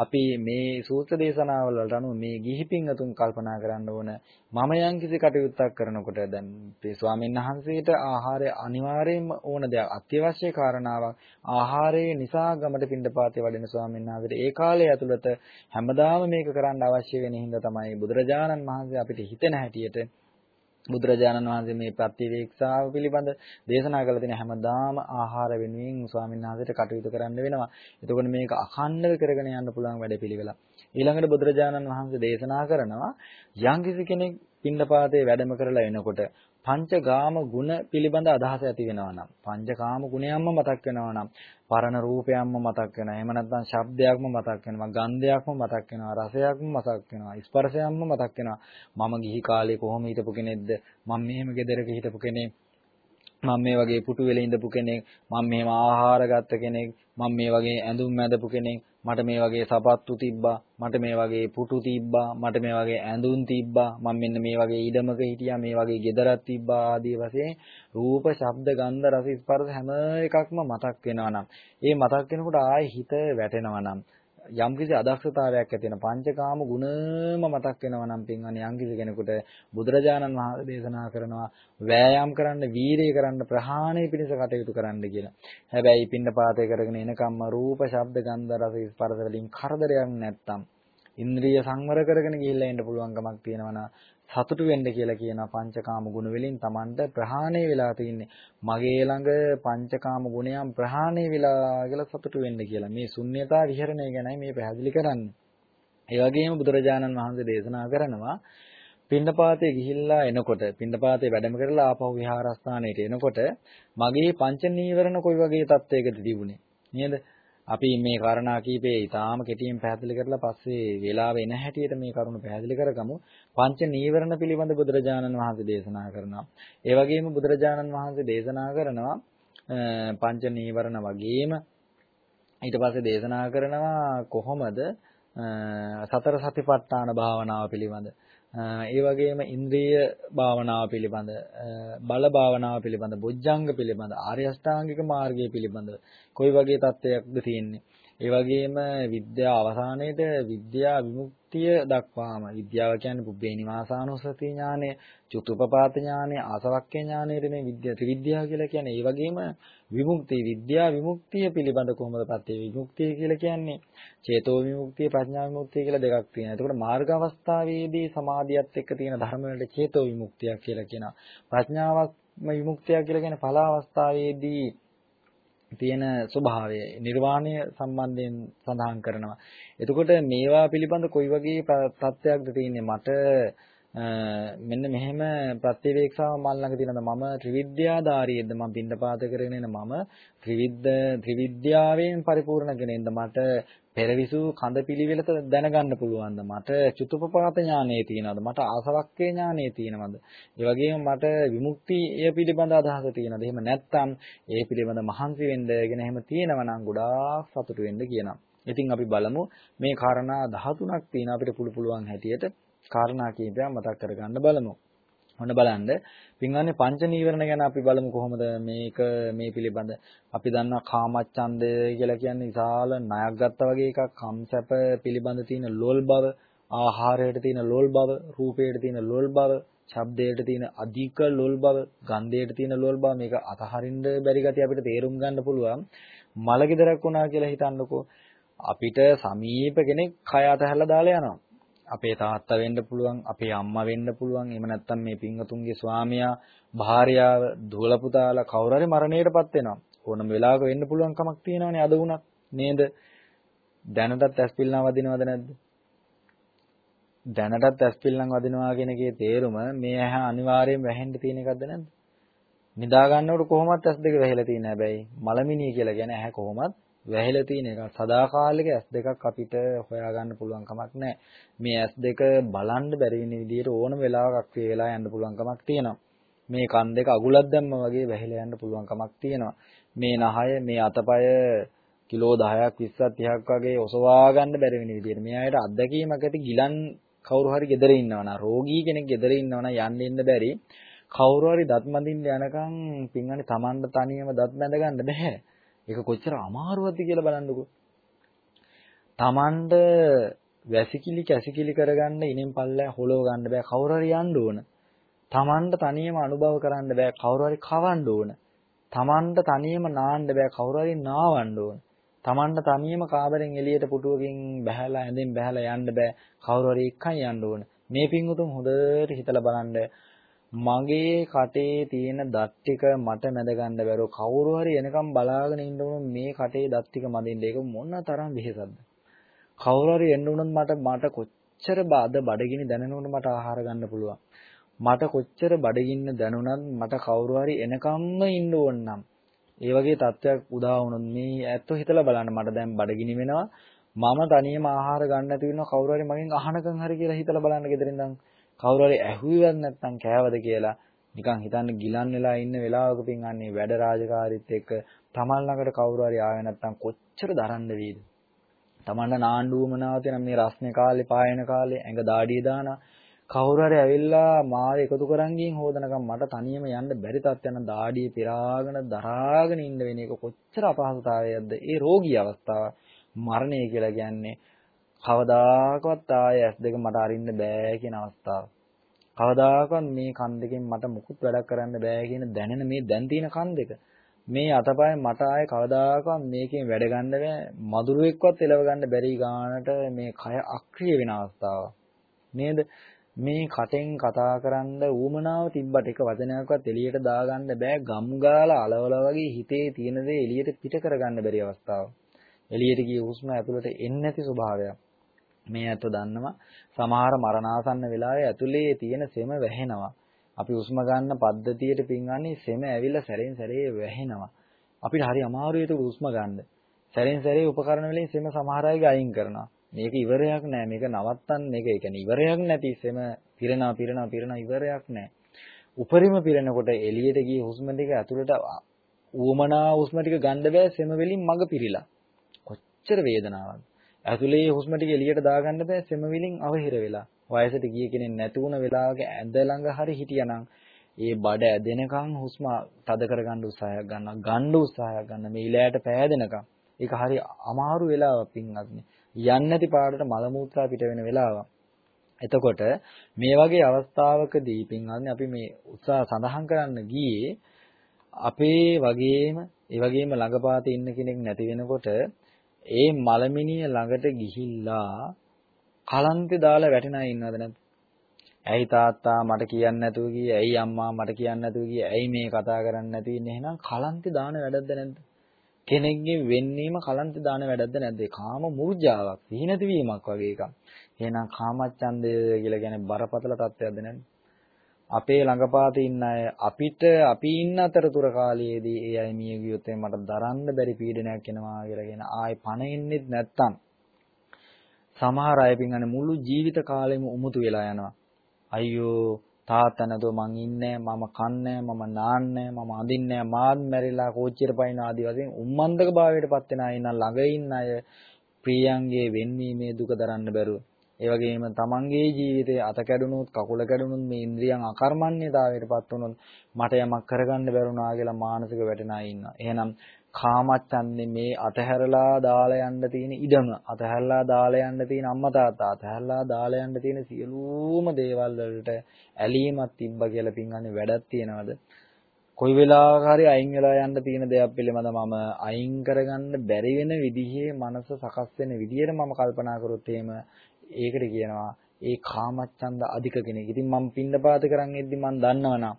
[SPEAKER 1] අපි මේ සූත්‍ර දේශනාවල වලට අනුව මේ ගිහි පින්වතුන් කල්පනා කරන්න ඕන. මම යම් කිසි කටයුත්තක් කරනකොට දැන් මේ ස්වාමීන් වහන්සේට ආහාරය අනිවාර්යයෙන්ම ඕන දෙයක් අත්‍යවශ්‍ය කාරණාවක්. ආහාරය නිසා ගමට පින්ඩපාතේ වඩින ස්වාමීන් වහන්සේට ඒ කාලය ඇතුළත හැමදාම මේක කරන්න අවශ්‍ය වෙන හින්දා තමයි බුදුරජාණන් වහන්සේ අපිට හිතෙන හැටියට බුදුරජාණන් වහන්සේ මේ ප්‍රතිවේක්ෂාව පිළිබඳ දේශනා කළ තියෙන හැමදාම ආහාර වෙනුවෙන් ස්වාමීන් වහන්සේට කටයුතු කරන්න වෙනවා. එතකොට මේක අඛණ්ඩව කරගෙන යන්න පුළුවන් වැඩපිළිවෙල. ඊළඟට බුදුරජාණන් වහන්සේ දේශනා කරනවා යම්කිසි කෙනෙක් පින්නපාතේ වැඩම කරලා එනකොට පංචගාම ගුණ පිළිබඳ අදහස ඇති වෙනවා නම් පංචකාම ගුණයන්ම මතක් වෙනවා නම් පරණ රූපයක්ම මතක් වෙනවා එහෙම නැත්නම් ශබ්දයක්ම මතක් වෙනවා ගන්ධයක්ම මතක් වෙනවා රසයක්ම මතක් වෙනවා ස්පර්ශයක්ම මතක් වෙනවා. මම ගිහි කාලේ කොහොම හිටපු කෙනෙක්ද? මම මෙහෙම ගෙදරක හිටපු කෙනෙක්? මම මේ වගේ පුටු වෙලේ ඉඳපු කෙනෙක්? මම මෙහෙම ආහාර ගත්ත කෙනෙක්? මම මේ වගේ ඇඳුම් මැදපු කෙනෙක්? මට මේ වගේ සපත්තු තිබ්බා මට මේ වගේ පුටු තිබ්බා මට මේ වගේ ඇඳුම් තිබ්බා මම මෙන්න මේ වගේ ඊඩමක හිටියා මේ වගේ ගෙදරක් තිබ්බා ආදී වශයෙන් රූප ශබ්ද ගන්ධ රස ස්පර්ශ හැම එකක්ම මතක් වෙනවා නම් ඒ මතක් වෙනකොට ආයේ හිත වැටෙනවා නම් යම්කිසි අදක්ෂතාවයක් ඇති වෙන පංචකාම ගුණම මතක් වෙනවා නම් පින්වන්නේ යම්කිසි කෙනෙකුට බුදුරජාණන් වහන්සේ දේශනා කරනවා වෑයම් කරන්න, වීරිය කරන්න, ප්‍රහාණය පිණිස කටයුතු කරන්න කියලා. හැබැයි පින්නපාතේ කරගෙන එනකම්ම රූප, ශබ්ද, ගන්ධ, රස, ස්පර්ශ වලින් කරදරයක් නැත්තම් ඉන්ද්‍රිය සංවර කරගෙන ගිහිල්ලා එන්න පුළුවන්කමක් තියෙනවා සතුටු වෙන්න කියලා කියන පංචකාම ගුණ වලින් Tamanට ප්‍රහාණය වෙලා තින්නේ. මගේ ළඟ පංචකාම ගුණයන් ප්‍රහාණය වෙලා කියලා සතුටු වෙන්න කියලා. මේ ශුන්්‍යතා විහරණය ගැනයි මේ පැහැදිලි කරන්නේ. ඒ වගේම බුදුරජාණන් වහන්සේ දේශනා කරනවා පින්නපාතේ ගිහිල්ලා එනකොට පින්නපාතේ වැඩම කරලා ආපහු විහාරස්ථානයට එනකොට මගේ පංච නීවරණ කොයි වගේ තත්වයකද තිබුණේ? නේද? අපි මේ කාරණා කීපේ ඊටාම කෙටියෙන් පැහැදිලි කරලා පස්සේ වේලාව එන හැටියට මේ කරුණ පැහැදිලි කරගමු. පංච නීවරණ පිළිබඳ බුදුරජාණන් වහන්සේ දේශනා කරනවා. ඒ වගේම බුදුරජාණන් වහන්සේ දේශනා කරනවා පංච නීවරණ වගේම ඊට පස්සේ දේශනා කරනවා කොහොමද සතර සතිපට්ඨාන භාවනාව පිළිබඳ ඒ වගේම ඉන්ද්‍රිය භාවනාව පිළිබඳ බල භාවනාව පිළිබඳ බොජ්ජංග පිළිබඳ ආර්ය අෂ්ටාංගික මාර්ගය පිළිබඳ කොයි වගේ තත්ත්වයක්ද තියෙන්නේ ඒ වගේම විද්‍යාව අවසානයේද විද්‍යා විමුක්තිය දක්වාම විද්‍යාව කියන්නේ පුබ්බේ නිවාසානුස්සති ඥානය, චුතුපපාත ඥානය, ආසවක්ඛ්‍ය ඥානයට මේ විද්‍යා ත්‍රිවිද්‍යාව කියලා කියන්නේ. ඒ වගේම විමුක්ති විද්‍යා විමුක්තිය පිළිබඳ කොහොමද පත්තේ විමුක්තිය කියලා කියන්නේ චේතෝ විමුක්තිය ප්‍රඥා විමුක්තිය කියලා දෙකක් තියෙනවා. එතකොට මාර්ග අවස්ථාවේදී සමාධියත් එක්ක තියෙන ධර්ම වලට චේතෝ විමුක්තියක් කියලා කියනවා. ප්‍රඥාවක් විමුක්තිය කියලා කියන්නේ ඵල අවස්ථාවේදී තියෙන ස්වභාවය නිර්වාණය සම්බන්ධයෙන් සඳහන් කරනවා. එතකොට මේවා පිළිබඳ කොයි වගේ තත්ත්වයක්ද තියෙන්නේ මට මෙන්න මෙහෙම ප්‍රතිවේක්ෂාව මල් ළඟ තියෙනවා මම ත්‍රිවිද්‍යාධාරියෙක්ද? මම පින්ඩපාත කරගෙන එන මම ත්‍රිවිද්ද ත්‍රිවිද්‍යාවෙන් පරිපූර්ණ කෙනෙක්ද මට පෙරවිසු කඳ පිළිවෙලට දැනගන්න පුළුවන්ද මට චුතුපපාත ඥානෙ තියෙනවද? මට ආසවක්කේ ඥානෙ තියෙනවද? ඒ වගේම මට විමුක්තිය පිළිබඳ අදහස තියෙනවද? එහෙම නැත්නම් ඒ පිළිබඳ මහන්සි වෙන්නගෙන එහෙම තියෙනවා නම් ගොඩාක් සතුටු වෙන්න කියනවා. ඉතින් අපි බලමු. මේ කාරණා 13ක් තියෙන අපිට පුළු පුළුවන් හැටියට කාරණා කීපයක් මතක් කරගන්න බලමු. ඔන්න බලන්න. පින්වන්නේ පංච නීවරණ ගැන අපි බලමු කොහොමද මේක මේ පිළිබඳ. අපි දන්නවා කාමච්ඡන්දය කියලා කියන්නේ විශාල ණයක් ගත්තා වගේ එකක්. කම්සැප පිළිබඳ තියෙන ලෝල් බව ආහාරයට තියෙන ලෝල් බව රූපයට තියෙන ලෝල් බව ශබ්දයට තියෙන අධික ලෝල් බව ගන්ධයට තියෙන ලෝල් බව මේක අතහරින්න බැරි ගතිය අපිට තේරුම් ගන්න පුළුවන්. මලගෙදරක් වුණා කියලා හිතන්නකෝ. අපිට සමීප කෙනෙක් කය අතහැරලා දාලා යනවා. අපේ තාත්තා වෙන්න පුළුවන්, අපේ අම්මා වෙන්න පුළුවන්, එහෙම නැත්නම් මේ පින්වතුන්ගේ ස්වාමියා, භාර්යාව, දුවල පුතාලා කවුරු හරි මරණයටපත් වෙනවා. ඕනම වෙලාවක වෙන්න පුළුවන් කමක් තියෙනවනේ අද වුණත් නේද? දැනටත් ඇස්පිල්ලම් වදිනවද නැද්ද? දැනටත් ඇස්පිල්ලම් වදිනවා කියන එකේ තේරුම මේ ඇහැ අනිවාර්යයෙන් වැහෙන්න තියෙන එකක්ද නැද්ද? නිදා ගන්නකොට කොහොමත් ඇස් දෙක වැහිලා තියෙන හැබැයි මලමිනිය කියලා කියන්නේ ඇහැ කොහොමත් වැහිලා තියෙන එක සදාකාලික S2ක් අපිට හොයාගන්න පුළුවන් කමක් නැහැ. මේ S2 බලන්න බැරි වෙන විදිහට ඕනම වෙලාවක ක්‍රිය වෙලා යන්න පුළුවන් කමක් තියෙනවා. මේ කන් දෙක අගුලක් දැම්ම වගේ වැහිලා යන්න පුළුවන් කමක් තියෙනවා. මේ නහය මේ අතපය කිලෝ 10ක් 20ක් 30ක් වගේ ඔසවා ගන්න බැරි වෙන විදිහට. මේ අයට අත්දැකීමක් ඇති ගිලන් කවුරු හරි gedere ඉන්නවනම් රෝගී කෙනෙක් gedere ඉන්නවනම් යන්න ඉන්න බැරි කවුරු හරි දත් මදින්න යනකම් පින්වන්නේ Tamanda තනියම දත් මැද ගන්න බෑ. ඒක කොච්චර අමාරුවක්ද කියලා බලන්නකෝ. Tamand වැසිකිලි කැසිකිලි කරගන්න ඉනින් පල්ලෑ හොලව ගන්න බෑ කවුරු හරි යන්න ඕන. Tamand තනියම අනුභව කරන්න බෑ කවුරු හරි කවන්න ඕන. Tamand තනියම නාන්න බෑ කවුරු හරි නාවන්න ඕන. Tamand තනියම කාමරෙන් එළියට පුටුවකින් බහැලා ඇඳෙන් බහැලා යන්න බෑ කවුරු හරි එක්කන් යන්න ඕන. මේ පින්වුතුන් හොඳට හිතලා බලන්න මගේ කටේ තියෙන දත් ටික මට මැද ගන්න බැරුව කවුරු හරි එනකම් බලාගෙන ඉන්න උනොත් මේ කටේ දත් ටික මදින්න. ඒක මොන තරම් වෙහෙසක්ද? කවුරු හරි එන්න උනොත් මට මට කොච්චර බාද බඩගිනි දැනෙනවද මට ආහාර ගන්න පුළුවන්? මට කොච්චර බඩගින්න දැනුණත් මට කවුරු හරි එනකම්ම ඉන්න ඕන නම්. ඒ වගේ තත්ත්වයක් උදා වුණොත් මේ ඇත්තෝ හිතලා බලන්න මට දැන් බඩගිනි වෙනවා. මම තනියම ආහාර ගන්න නැති වෙනවා. කවුරු හරි මගෙන් අහනකම් හරි කියලා හිතලා බලන්න ගෙදරින් ඉඳන්. කවුරු හරි ඇහුවෙවත් නැත්නම් කෑවද කියලා නිකන් හිතන්න ගිලන් වෙලා ඉන්න වෙලාවක පින්වන්නේ වැඩ රාජකාරීත් එක්ක තමන් ළඟට කවුරු හරි ආවේ නැත්නම් කොච්චර දරන්න වේද? තමන්න නාඬුවමනාව තියෙන මේ රස්නේ කාලේ පායන කාලේ ඇඟ දාඩිය දානා. කවුරු හරි ඇවිල්ලා මාව එකතු කරන් ගින් හොදනකම් මට තනියම යන්න බැරි තත්ත්වයන් දාඩිය පිරාගෙන දරාගෙන ඉන්න වෙන එක කොච්චර අපහසුතාවයක්ද? ඒ රෝගී අවස්ථාව මරණය කියලා කියන්නේ කවදාකවත් ආයේ ඇස් දෙක මට අරින්න බෑ කියන අවස්ථාව. කවදාකවත් මේ කන් දෙකෙන් මට මුකුත් වැඩක් කරන්න බෑ කියන දැනෙන මේ දැන් තියෙන කන් දෙක. මේ අතපය මට ආයේ කවදාකවත් මේකෙන් වැඩ ගන්න බෑ. මදුරුවෙක්වත් එලව ගන්න බැරි ගානට මේ කය අක්‍රිය වෙන අවස්ථාවක්. නේද? මේ කටෙන් කතා කරන්න ඌමනාව තිබ්බට එක වචනයක්වත් එළියට දාගන්න බෑ ගම් ගාලා අලවල වගේ හිතේ තියෙන දේ එළියට පිට කරගන්න බැරි අවස්ථාවක්. එළියට ගිය හුස්ම ඇතුළට එන්නේ නැති ස්වභාවයක්. මේ ඇත්ත දන්නවා සමහර මරණාසන්න වෙලාවේ ඇතුලේ තියෙන සෙම වැහෙනවා. අපි උස්ම ගන්න පද්ධතියට පින්වන්නේ සෙම ඇවිල්ලා සැරෙන් සැරේ වැහෙනවා. අපිට හරි අමාරුයි ඒක උස්ම ගන්න. සැරෙන් සැරේ උපකරණ වලින් සෙම සමහර අයගේ අයින් කරනවා. මේක ඉවරයක් නෑ. මේක නවත්තන්න එක. ඒ කියන්නේ ඉවරයක් නැති සෙම පිරෙනවා පිරෙනවා පිරෙනවා ඉවරයක් නෑ. උපරිම පිරෙනකොට එළියට ගිය හුස්ම ටික ඇතුළට ඌමනා හුස්ම ටික ගන්න බෑ සෙම වලින් මග පිරීලා. කොච්චර වේදනාවක්ද? ඇතුලේ හුස්ම ටික එළියට දාගන්න බෑ සෙම විලින් අවහිර වෙලා. වයසට ගිය කෙනෙක් නැති වුණ වෙලාවක ඇඳ ළඟ හරි හිටියානම් ඒ බඩ ඇදෙනකන් හුස්ම තද කරගන්න උත්සාහයක් ගන්නවා. ගන්න උත්සාහයක් ගන්න මේ ඉලෑට පෑදෙනකන්. ඒක හරි අමාරු වෙලාවක් පින්වත්නි. යන්නේ නැති පාඩට මල මූත්‍රා පිට වෙන වෙලාවක්. එතකොට මේ වගේ අවස්ථාවකදී පින්වත්නි අපි මේ උත්සාහ සඳහන් කරන්න ගියේ අපේ වගේම ඒ වගේම ළඟපාතේ ඉන්න කෙනෙක් නැති වෙනකොට ඒ මලමිනිය ළඟට ගිහිල්ලා කලන්තේ දාලා වැටෙන අය ඉන්නවද නැද්ද? ඇයි තාත්තා මට කියන්නේ නැතුව ගියේ? ඇයි අම්මා මට කියන්නේ නැතුව ගියේ? ඇයි මේ කතා කරන්නේ නැති ඉන්නේ? එහෙනම් කලන්තේ දාන වැඩක්ද නැද්ද? කෙනෙක්ගේ වෙන්නීම කලන්තේ දාන වැඩක්ද නැද්ද? කාම මුර්ජාවක්, සිහිනති වීමක් වගේ එකක්. එහෙනම් කාමච්ඡන්දය කියලා කියන්නේ බරපතල තත්ත්වයක්ද නැද්ද? අපේ ළඟපාතේ ඉන්න අය අපිට අපි ඉන්න අතරතුර කාලයේදී ඒ අය මිය ගියොත් මට දරන්න බැරි පීඩනයක් එනවා කියලා කියන ආයේ පණ එන්නේත් නැත්තම් සමහර අය පින්ගන්නේ මුළු ජීවිත කාලෙම උමුතු වෙලා යනවා. අයියෝ තාත්තා නැතුව මං ඉන්නේ මම කන්නේ මම නාන්නේ මම අඳින්නේ මාත් මැරිලා කෝච්චියට පයින් ආදි වශයෙන් උම්මන්දක භාවයට පත් වෙන අය ඉන්න ළඟ ඉන්න අය ප්‍රියයන්ගේ වෙන්වීමේ දුක දරන්න බැරුව ඒ වගේම තමන්ගේ ජීවිතයේ අත කැඩුනොත් කකුල කැඩුනොත් මේ ඉන්ද්‍රියන් අකර්මණ්‍යතාවයට පත් වුනොත් මට යමක් කරගන්න බැරුණා කියලා මානසික වැටෙන අය ඉන්නවා. එහෙනම් කාමච්ඡන්දේ මේ අතහැරලා දාලා යන්න තියෙන ඉඩම අතහැරලා දාලා යන්න තියෙන අම්මා තාත්තා අතහැරලා දාලා යන්න තියෙන සියලුම දේවල් වලට ඇලීමක් තිබ්බා කියලා පින්ගන්නේ වැඩක් තියනවද කොයි වෙලාවක හරි අයින් වෙලා යන්න තියෙන දෙයක් පිළිබඳ මම අයින් කරගන්න බැරි වෙන විදිහේ මනස සකස් වෙන විදිහට මම කල්පනා කරොත් එහෙම ඒකට කියනවා ඒ කාමච්ඡන්ද අධික කෙනෙක්. ඉතින් මම පින්නපාත කරන් එද්දි මම දන්නවනම්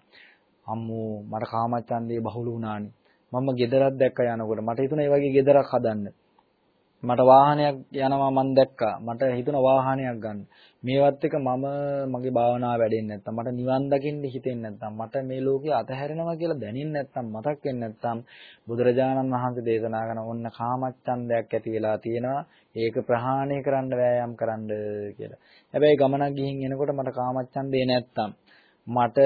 [SPEAKER 1] අම්මෝ මට කාමච්ඡන්දේ බහුල වුණානේ. මම ගෙදරක් දැක්ක යනකොට මට හිතුණා ඒ වගේ ගෙදරක් හදන්න. මට වාහනයක් යනවා මම දැක්කා. මට හිතුණා වාහනයක් ගන්න. මේවත් එක මම මගේ භාවනාව වැඩෙන්නේ නැත්තම් මට නිවන් දකින්න හිතෙන්නේ නැත්තම් මට මේ ලෝකේ අතහැරෙනවා කියලා දැනෙන්නේ නැත්තම් මතක් වෙන්නේ නැත්තම් බුදුරජාණන් වහන්සේ දේශනා කරන ඔන්න කාමච්ඡන්දයක් ඇති වෙලා තියෙනවා. ඒක ප්‍රහාණය කරන්න වෑයම් කරන්න කියලා. හැබැයි ගමනක් ගිහින් එනකොට මට කාමච්ඡන්දේ නැත්තම් මට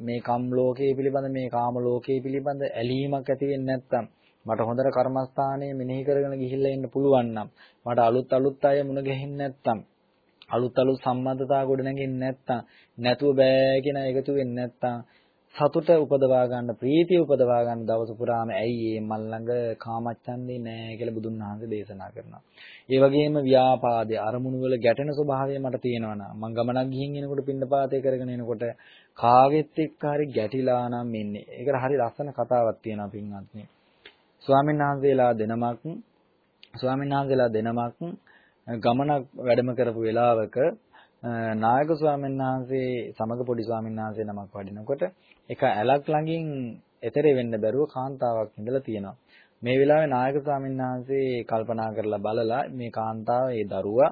[SPEAKER 1] මේ කම් ලෝකයේ පිළිබඳ මේ කාම ලෝකයේ පිළිබඳ ඇලීමක් ඇති වෙන්නේ නැත්නම් මට හොඳට කර්මස්ථානයේ මෙනෙහි කරගෙන ගිහිල්ලා ඉන්න පුළුවන් නම් මට අලුත් අලුත් අය මුණ ගැහෙන්නේ නැත්නම් අලුත් අලුත් සම්බන්ධතා ගොඩ නැගෙන්නේ නැත්නම් නැතුව බෑ කියන එකතු වෙන්නේ නැත්නම් සතුට උපදවා ගන්න ප්‍රීතිය උපදවා ගන්න දවස පුරාම ඇයි මේ මල් ළඟ කාමච්ඡන්දේ නැහැ කියලා බුදුන් වහන්සේ දේශනා කරනවා. ඒ වගේම ව්‍යාපාදේ අරමුණු වල ගැටෙන ස්වභාවය මට තියෙනවා නම් මම ගමනක් ගිහින් එනකොට පින්නපාතේ කරගෙන එනකොට කාගෙත් එක්ක හරි ගැටිලා නම් ඉන්නේ. ඒකට හරි ලස්සන කතාවක් තියෙනවා පින්වත්නි. ස්වාමීන් වහන්සේලා දෙනමක් ස්වාමීන් වහන්සේලා දෙනමක් ගමනක් වැඩම කරපු වෙලාවක නායක ස්වාමීන් වහන්සේ සමග පොඩි ස්වාමීන් වහන්සේ නමක් වඩිනකොට එක ඇලක් ළඟින් එතෙර වෙන්න බැරුව කාන්තාවක් ඉඳලා තියෙනවා. මේ වෙලාවේ නායක ස්වාමීන් වහන්සේ කල්පනා කරලා බලලා මේ කාන්තාව ඒ දරුවා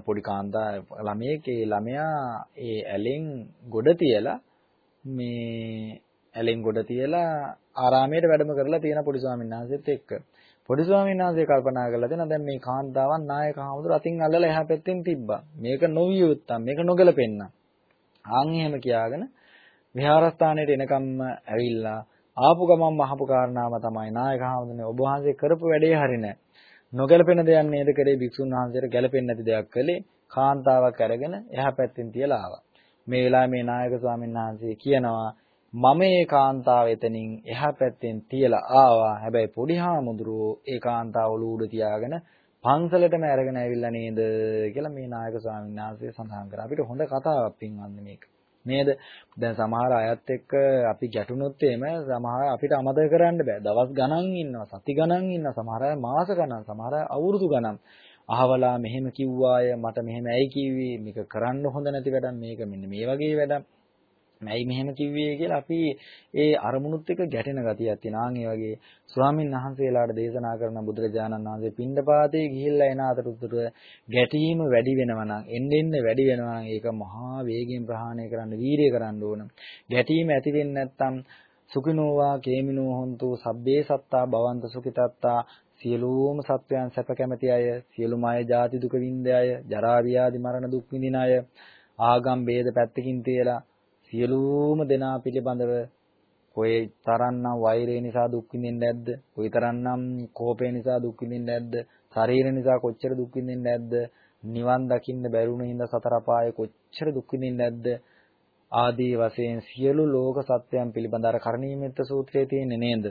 [SPEAKER 1] පොඩි කාන්තා ළමයෙක් ඒ ළමයා ඒ ඇලෙන් ගොඩ තියලා මේ ඇලෙන් ගොඩ තියලා ආරාමයට වැඩම කරලා තියෙන පොඩි ස්වාමීන් වහන්සේත් එක්ක පොඩි ස්වාමීන් වහන්සේ කල්පනා කරලා දෙනවා දැන් මේ කාන්තාවන් නායක හාමුදුර අතින් අල්ලලා එහා පැත්තෙන් තිබ්බා මේක නොවිය යුත්තම් මේක නොගැලපෙන්න ආන් එහෙම කියාගෙන විහාරස්ථානයට එනකම්ම ඇවිල්ලා ආපු ගමන් මහපු කාරණාව තමයි නායක හාමුදුරනේ ඔබ වහන්සේ කරපු වැඩේ හරිනේ. නොගැලපෙන දෙයක් නේද කරේ භික්ෂුන් වහන්සේට ගැලපෙන්නේ නැති දෙයක් කළේ කාන්තාවක් අරගෙන එහා පැත්තෙන් තියලා ආවා. මේ වෙලාවේ මේ නායක ස්වාමීන් වහන්සේ කියනවා මම මේ කාන්තාව එතනින් එහා පැත්තෙන් තියලා ආවා. හැබැයි පොඩි හාමුදුරුවෝ ඒ කාන්තාව ලූඩ තියාගෙන පන්සලටම අරගෙන ඇවිල්ලා නේද කියලා මේ නායක ස්වාමීන් වහන්සේ සඳහන් කරා. අපිට හොඳ කතාවක් පින්වන්නේ මේක. නේද? දැන් සමහර අයත් එක්ක අපි ගැටුනොත් එහෙම සමහර අපිට අමතක කරන්න බෑ. දවස් ගණන් ඉන්නවා, සති ගණන් ඉන්නවා, සමහර අය මාස ගණන්, සමහර අය අවුරුදු ගණන්. අහවලා මෙහෙම කිව්වාය, මට මෙහෙම ඇයි කිව්වේ? මේක කරන්න හොඳ නැති වැඩක් මේක මෙන්න මේ වගේ වැඩක්. මැයි මෙහෙම කිව්වේ කියලා අපි ඒ අරමුණුත් එක්ක ගැටෙන ගතියක් තියෙනවා. ආන් ඒ වගේ ස්වාමින් වහන්සේලාට දේශනා කරන බුදුරජාණන් වහන්සේ පින්ඩපාතේ ගිහිල්ලා එන අතරතුර ගැටීම වැඩි වෙනවා නම් එන්න එන්න වැඩි වෙනවා නම් ඒක මහා වේගයෙන් ප්‍රහාණය කරන්න වීරිය කරන්න ඕන. ගැටීම ඇති වෙන්නේ නැත්නම් සුඛිනෝවා කේමිනෝ හොන්තු සබ්බේ සත්තා භවන්ත සුඛිතත්තා සියලුම සත්වයන් සැප කැමැති අය සියලුම අය ජාති දුක විඳ අය ජරා ව්‍යාධි මරණ දුක් විඳින අය ආගම් ભેද පැත්තකින් තියලා සියලුම දෙනා පිළිබඳව කොයි තරම්නම් වෛරය නිසා දුක් විඳින්නේ නැද්ද? කොයි තරම්නම් කෝපය නිසා දුක් විඳින්නේ නැද්ද? ශරීර නිසා කොච්චර දුක් විඳින්නේ නැද්ද? නිවන් දකින්න බැරුණ හින්දා සතර පායේ කොච්චර දුක් විඳින්නේ නැද්ද? ආදී වශයෙන් සියලු ලෝක සත්‍යයන් පිළිබඳ අර කරණීයමෙත්ත සූත්‍රයේ තියෙන්නේ නේද?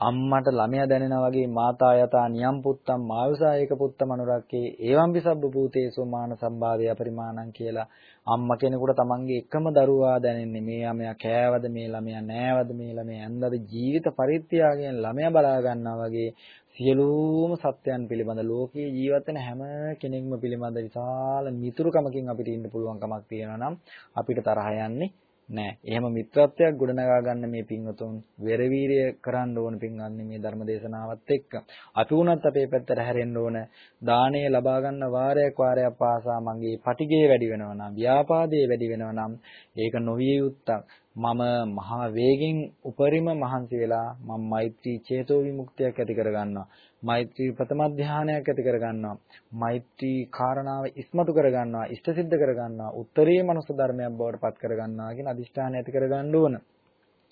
[SPEAKER 1] අම්මට ළමයා දැනෙනා වගේ මාතා යතා නියම් පුත්තම් මායුසායක පුත්තම අනුරක්කේ එවම් විසබ්බ භූතේසෝ මාන සම්භාවය පරිමාණං කියලා අම්මා කෙනෙකුට තමන්ගේ එකම දරුවා දැනෙන්නේ මේ ළමයා කෑවද මේ ළමයා නෑවද මේ ළමයා ඇන්දද ජීවිත පරිත්‍යාගයෙන් ළමයා බලා ගන්නවා වගේ සියලුම සත්‍යයන් පිළිබඳ ලෝකයේ ජීවත් වෙන හැම කෙනෙක්ම පිළිබඳ විශාල මිතුරුකමකින් අපිට ඉන්න පුළුවන් කමක් තියෙනවා නම් අපිට තරහ යන්නේ නෑ. එහෙම මිත්‍රත්වයක් ගොඩනගා ගන්න මේ පින්වතුන් වෙරවීරිය කරන්න ඕන පින්වත්නි මේ ධර්ම දේශනාවත් එක්ක. අපි වුණත් අපේ පැත්තට හැරෙන්න ඕන. දාණය ලබා ගන්න වාරයක් වාරයක් පාසා මගේ පටිගය වැඩි වෙනවා නම්, ව්‍යාපාදයේ වැඩි වෙනවා නම් ඒක නොවිය යුත්තක්. මම මහා වේගෙන් උපරිම මහන්සි වෙලා මම මෛත්‍රී චේතෝ විමුක්තියක් ඇති කරගන්නවා. මෛත්‍රී ප්‍රථම ධානයක් ඇති කරගන්නවා. මෛත්‍රී කාරණාව ඉස්මතු කරගන්නවා, ඉෂ්ට සිද්ධ කරගන්නවා, උත්තරී මනුස්ස ධර්මයක් බවට පත් කරගන්නවා කියන අදිෂ්ඨානය ඇති කරගන්න ඕන.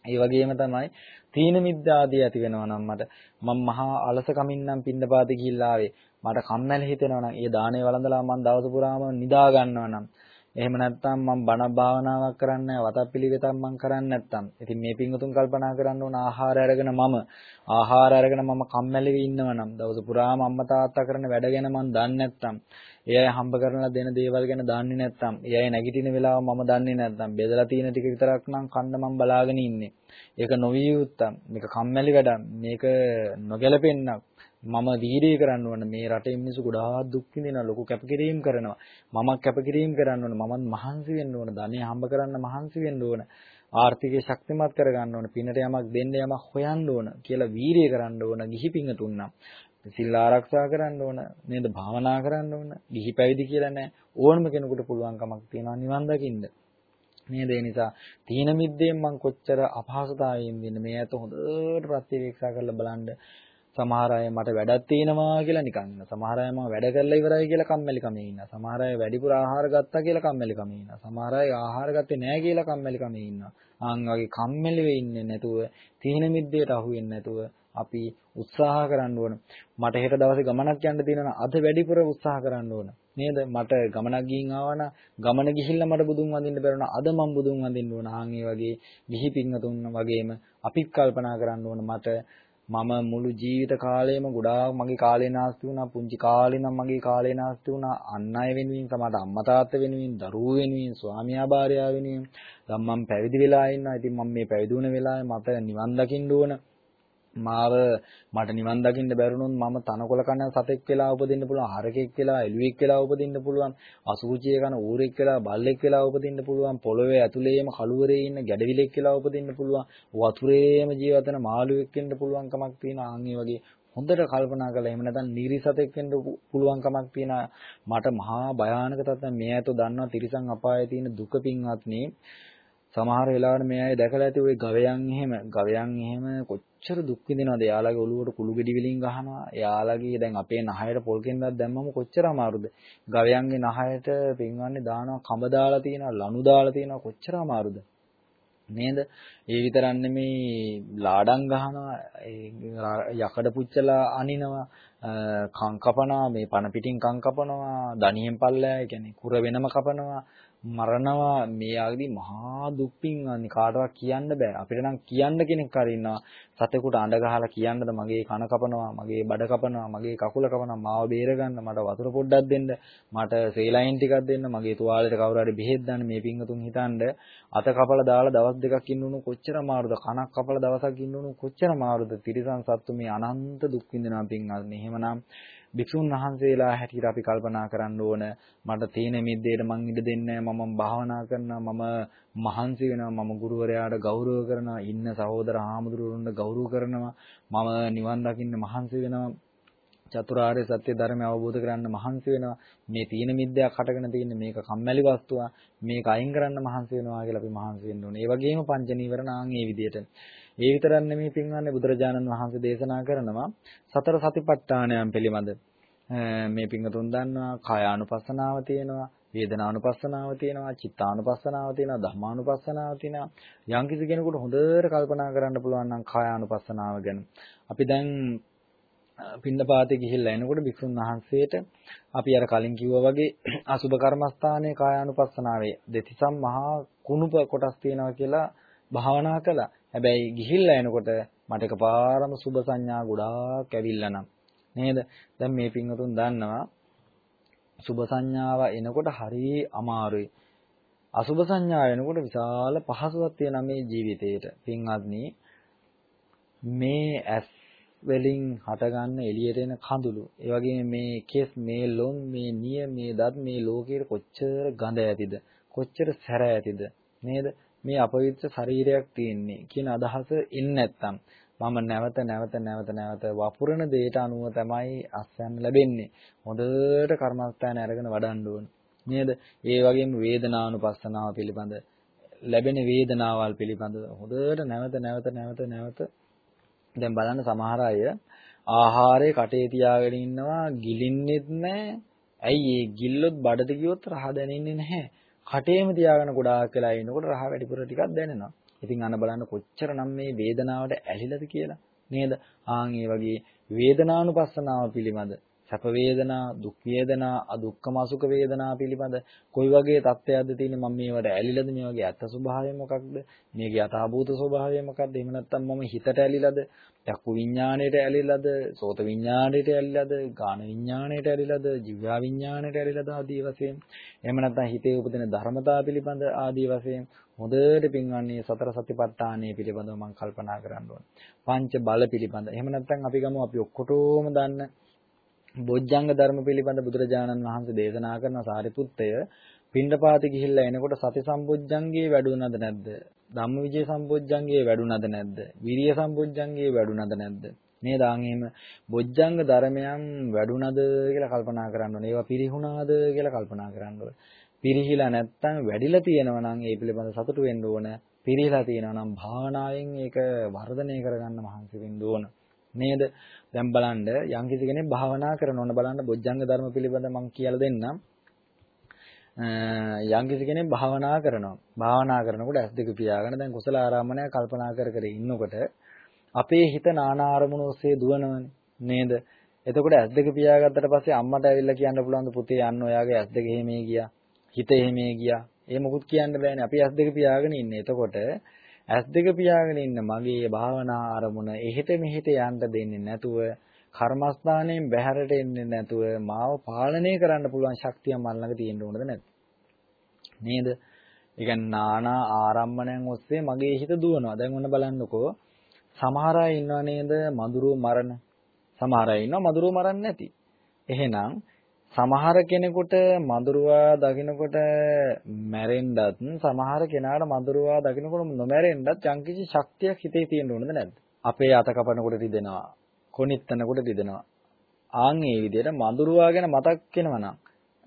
[SPEAKER 1] ඒ වගේම තමයි තීන මිද්දාදී ඇති වෙනවා නම් මට මම මහා අලස කමින් නම් පින්දපාත ගිහිල්ලා ආවේ මට කම්මැලි හිතෙනවා නම් ඒ දානේ වළඳලා මම දවස පුරාම නිදා ගන්නවා නම් එහෙම නැත්නම් මම බණ භාවනාවක් කරන්නේ නැහැ වතපිලිවෙතක් මම කරන්නේ නැත්නම්. ඉතින් මේ පිංගුතුන් කල්පනා කරන්න ඕන ආහාර අරගෙන මම. ආහාර අරගෙන මම කම්මැලි වෙ ඉන්නවනම් දවස පුරාම අම්මා තාත්තා කරන වැඩ ගැන මම දන්නේ නැත්නම් ඒ අය හම්බ කරලා දෙන දේවල් ගැන දන්නේ නැත්නම් ඒ අය නැගිටින වෙලාව මම දන්නේ නැත්නම් බෙදලා තියෙන ටික විතරක් නම් කන්න මම බලාගෙන ඉන්නේ. ඒක නොවිය යුත්තම් මේක කම්මැලි වැඩක් මේක නොගැලපෙන්නක්. මම වීරිය කරන්න ඕන මේ රටේ මිනිස්සු ගොඩාක් දුක් විඳිනවා ලොකු කැපකිරීම කරනවා. මම කැපකිරීම කරන්න ඕන මමත් මහන්සි වෙන්න ඕන ධනෙ හම්බ කරන්න මහන්සි වෙන්න ඕන ආර්ථිකය ශක්තිමත් කරගන්න ඕන පිනට යමක් දෙන්න යමක් හොයන්න ඕන කියලා වීරිය කරන්න ඕන ගිහි පිංගතුන්නම් සිල් ආරක්ෂා කරන්න ඕන නේද? භාවනා කරන්න ඕන ගිහි පැවිදි කියලා නෑ. ඕනම කෙනෙකුට පුළුවන් කමක් තියෙනවා නිවන් දකින්න. නේද? ඒ නිසා තීන මිද්දෙන් මං කොච්චර අපහසුතාවයෙන් ඉන්නේ මේ ඇත හොඳට ප්‍රතිවීක්ෂා කරලා බලන්න. සමහර අය මට වැඩක් තියෙනවා කියලා නිකන් ඉන්න. සමහර අය මම වැඩ කරලා ඉවරයි කියලා කම්මැලි කමේ ඉන්න. සමහර අය වැඩිපුර ආහාර ගත්තා කියලා කම්මැලි කමේ ඉන්න. සමහර අය ආහාර ගත්තේ නැහැ කියලා කම්මැලි කමේ ඉන්න. ආන් වගේ කම්මැලි වෙ ඉන්නේ නැතුව තීන මිද්දේට අහු වෙන්නේ නැතුව අපි උත්සාහ කරන්න ඕන. මට හෙට දවසේ ගමනක් යන්න තියෙනවා අද වැඩිපුර උත්සාහ කරන්න ඕන. නේද? මට ගමනක් ගිහින් ආවනම් ගමන ගිහිල්ලා මට බුදුන් වඳින්න බැරුණා. අද මම බුදුන් වඳින්න ඕන. ආන් ඒ වගේ ගිහි පිංගතුන් වගේම අපිත් කල්පනා කරන්න ඕන මට මම මුළු ජීවිත කාලයම ගොඩාක් මගේ කාලේ නාස්ති වුණා පුංචි කාලේ නම් මගේ කාලේ නාස්ති වුණා. අන් අය වෙනුවෙන් සමහර අම්මා තාත්තා වෙනුවෙන් දරුවෝ වෙනුවෙන් ස්වාමියා භාර්යාව වෙනුවෙන්. දැන් මම පැවිදි වෙලා ඉන්නවා. ඉතින් මම මේ පැවිදි වුණ වෙලාවේ මට නිවන් දකින්න ඕන. මාව මට නිවන් දකින්න බැරුණොත් මම තනකොළ කන සතෙක් වෙලා උපදින්න පුළුවන් හරකෙක් වෙලා එළුවෙක් වෙලා උපදින්න පුළුවන් අසුචිය කන ඌරෙක් වෙලා බල්ලෙක් වෙලා උපදින්න පුළුවන් පොළොවේ ඇතුලේම කළුවරේ ඉන්න ගැඩවිලෙක් වෙලා උපදින්න පුළුවන් වතුරේම ජීවත් වෙන මාළුවෙක් වෙන්න පුළුවන් කමක් තියෙනවා. ආන් වගේ හොඳට කල්පනා කරලා එහෙම නැත්නම් නිරිසතෙක් වෙන්න පුළුවන් කමක් තියෙනවා. මට මහා භයානක තත්ත්වයක්. මේ ඇතෝ දන්නවා තිරිසන් අපායේ තියෙන දුක පින්වත්නි. සමහර වෙලාවට මේ අය දැකලා ඇති ওই ගවයන් එහෙම ගවයන් එහෙම කොච්චර දුක් විඳිනවද? එයාලගේ ඔළුවට කුළු ගෙඩි වලින් ගහනවා. එයාලගේ දැන් අපේ නහයට පොල් කෙන්දක් දැම්මම කොච්චර අමාරුද? ගවයන්ගේ නහයට පින්වන්නේ දානවා කඹ දාලා තියෙනවා ලණු දාලා තියෙනවා. කොච්චර අමාරුද? නේද? ඒ විතරක් නෙමේ ලාඩම් ගහනවා යකඩ පුච්චලා අනිනවා කං කපනවා මේ පණ පිටින් කං කපනවා දණියෙන් පල්ලෑ කියන්නේ කුර වෙනම කපනවා. මරණවා මේ ආගදී මහා දුක්පින් අනි කාටවත් කියන්න බෑ. අපිට නම් කියන්න කෙනෙක් හරි ඉන්නවා. සතෙකුට අඬ ගහලා කියන්නද මගේ කන කපනවා මගේ බඩ කපනවා මගේ කකුල කපනවා මාව බේරගන්න මට වතුර පොඩ්ඩක් දෙන්න මට සේලයින් ටිකක් දෙන්න මගේ තුවාලෙට කවුරු හරි බෙහෙත් දාන්න මේ පිංගතුන් හිතන්න අත කපලා දාලා දවස් දෙකක් ඉන්න උණු කොච්චර අමාරුද කනක් කපලා දවසක් ඉන්න උණු කොච්චර අමාරුද තිරිසන් සත්තු මේ අනන්ත දුක් විඳිනවා පිංගල්නේ එහෙමනම් භික්ෂුන් වහන්සේලා හැටියට අපි කල්පනා කරන්න ඕන මට තීන මිද්දේට මං ඉඩ දෙන්නේ මම භාවනා කරනවා මම මහන්සි වෙනවා මම ගුරුවරයාට ගෞරව කරනවා ඉන්න සහෝදර හාමුදුරුවන්ට ගෞරව කරනවා මම නිවන් දකින්න මහන්සි වෙනවා චතුරාර්ය සත්‍ය ධර්මය අවබෝධ කරගන්න මහන්සි වෙනවා මේ තීන මිද්දයක් හටගෙන තියෙන මේක කම්මැලි වස්තුවක් මේක අයින් කරන්න මහන්සි වෙනවා කියලා අපි මහන්සි වෙන්න ඕනේ. ඒ වගේම පංච නීවරණ ආන් ඒ විදිහට ඒ විතරක් නෙමෙයි පින්වන්නේ බුදුරජාණන් වහන්සේ දේශනා කරනවා සතර සතිපට්ඨානයන් පිළිබඳ. මේ පින්වතුන් දන්නවා කායානුපස්සනාව තියෙනවා වේදනානුපස්සනාව තියෙනවා චිත්තානුපස්සනාව තියෙනවා ධම්මානුපස්සනාව තියෙනවා. යම්කිසි කෙනෙකුට හොඳට කල්පනා කරන්න පුළුවන් නම් කායානුපස්සනාව ගැන. අපි දැන් පින්නපාතේ ගිහිල්ලා එනකොට භික්ෂුන් වහන්සේට අපි අර කලින් කිව්වා වගේ <clears throat> අසුබ කර්මස්ථානයේ කායානුපස්සනාවේ දෙතිසම් මහා කුණුප කොටස් තියෙනවා කියලා භාවනා කළා. හැබැයි ගිහිල්ලා එනකොට මට එකපාරම සුබ සංඥා ගොඩාක් ඇවිල්ලා නම් නේද? දැන් මේ පින්වතුන් දන්නවා සුබ සංඥාව එනකොට හරි අමාරුයි. අසුබ සංඥා එනකොට විශාල පහසුවක් තියෙනවා මේ ජීවිතේට. පින්වත්නි මේ ඇස් වලින් හටගන්න එළියට එන කඳුළු ඒ වගේම මේ කෙස් මේ ලොම් මේ නිය මේ දත් මේ ලෝකයේ කොච්චර ගඳ ඇතිද කොච්චර සැර ඇතිද නේද මේ අපවිත්‍ර ශරීරයක් තියෙන්නේ කියන අදහස ඉන්නේ නැත්තම් මම නැවත නැවත නැවත නැවත වපුරන දෙයට අනුව තමයි අස්යන් ලැබෙන්නේ. හොඳට කර්මස්ථාන අරගෙන වඩන්න ඕන. නේද? ඒ වගේම වේදනානුපස්සනාව පිළිබඳ ලැබෙන වේදනාවල් පිළිබඳව හොඳට නැවත නැවත නැවත නැවත දැන් බලන්න සමහර අය ආහාරය කටේ තියාගෙන ඉන්නවා ගිලින්නෙත් නැහැ. ඇයි ඒ ගිල්ලොත් බඩට ගියොත් රහ දැනෙන්නේ නැහැ. කටේම තියාගෙන ගොඩාක් වෙලා ඉනකොට රහ වැඩිපුර ටිකක් දැනෙනවා. ඉතින් අන්න බලන්න කොච්චරනම් මේ වේදනාවට ඇලිලාද කියලා. නේද? ආන් ඒ වගේ වේදනානුපස්සනාව පිළිබඳ සැප වේදනා, දුක් වේදනා, අදුක්කම සුඛ වේදනා පිළිබඳ කොයි වගේ தත්ත්වයක්ද තියෙන්නේ මම මේවට ඇලිලාද මේ වගේ ඇත්ත ස්වභාවය මොකක්ද? මේකේ යථාභූත ස්වභාවය මොකක්ද? එහෙම නැත්නම් මම හිතට ඇලිලාද? චක්කු විඥාණයට ඇලිලාද? සෝත විඥාණයට ඇලිලාද? ගාන විඥාණයට ඇලිලාද? ජීවා විඥාණයට ඇලිලාද ආදී වශයෙන්. එහෙම නැත්නම් හිතේ උපදින ධර්මතා පිළිබඳ ආදී වශයෙන් හොඳට පින්වන්නේ සතර සතිපට්ඨානය පිළිබඳව මම කල්පනා කරන්න ඕන. පංච බල පිළිබඳ. එහෙම නැත්නම් අපි ගමු අපි ඔක්කොටම දන්න බොජ්ජංග ධර්ම පිළිබඳ බුදුරජාණන් වහන්සේ දේශනා කරන සාරිපුත්තය පිණ්ඩපාති ගිහිල්ලා එනකොට සති සම්බොජ්ජංගේ වැඩුණාද නැද්ද? ධම්මවිජය සම්බොජ්ජංගේ වැඩුණාද නැද්ද? විරිය සම්බොජ්ජංගේ වැඩුණාද නැද්ද? මේ දාන් එහෙම බොජ්ජංග ධර්මයන් වැඩුණාද කියලා කල්පනා කරන්න ඕනේ. ඒවා පිරිහුණාද කියලා කල්පනා කරන්න ඕනේ. පිරිහිලා නැත්තම් වැඩිලා තියෙනවා නම් ඒ පිළිබඳ සතුටු වෙන්න ඕන. පිරිහිලා තියෙනවා නම් භාවනාවෙන් ඒක වර්ධනය කරගන්න මහන්සි වෙන්න ඕන. නේද? දැන් බලන්න යම්කිසි කෙනෙක් භාවනා කරනවන බලන්න බොජ්ජංග ධර්ම පිළිබඳ මම කියලා දෙන්නම්. යම්කිසි කෙනෙක් භාවනා කරනවා. භාවනා කරනකොට ඇස් දෙක පියාගෙන දැන් කුසල ආරම්මණය කල්පනා කර කර ඉන්නකොට අපේ හිත නානා අරමුණු ඔස්සේ දුවනවනේ නේද? එතකොට ඇස් දෙක පියාගත්තට පස්සේ අම්මට ඇවිල්ලා කියන්න පුළුවන් පුතේ යන්න ඔයාගේ ඇස් දෙක එහෙමේ ගියා. හිත එහෙමේ ගියා. ඒ මොකුත් කියන්න බෑනේ. අපි ඇස් දෙක පියාගෙන ඉන්නේ. එතකොට ඇස් දෙක පියාගෙන ඉන්න මගේ භාවනා අරමුණ එහෙට මෙහෙට යන්න දෙන්නේ නැතුව කර්මස්ථානයෙන් බැහැරට එන්නේ නැතුව මාව පාලනය කරන්න පුළුවන් ශක්තිය මල් ළඟ තියෙන්න ඕනද නැද්ද? නේද? ඒ කියන්නේ නානා ආරම්මණයන් ඔස්සේ මගේ හිත දුවනවා. දැන් ඔන්න බලන්නකෝ. සමහර අය ඉන්නව නේද මధుරෝ මරණ. සමහර අය ඉන්නවා මధుරෝ මරන්නේ නැති. එහෙනම් සමහර කෙනෙකුට මදුරුවා දකින්නකොට මැරෙන්නත් සමහර කෙනාට මදුරුවා දකින්නකොට නොමැරෙන්නත් යම්කිසි ශක්තියක් හිතේ තියෙන්න ඕනද නැද්ද? අපේ අත කපනකොට රිදෙනවා. කොනිත්තනකොට රිදෙනවා. ආන් මේ විදිහට මදුරුවා ගැන මතක් වෙනවා නම්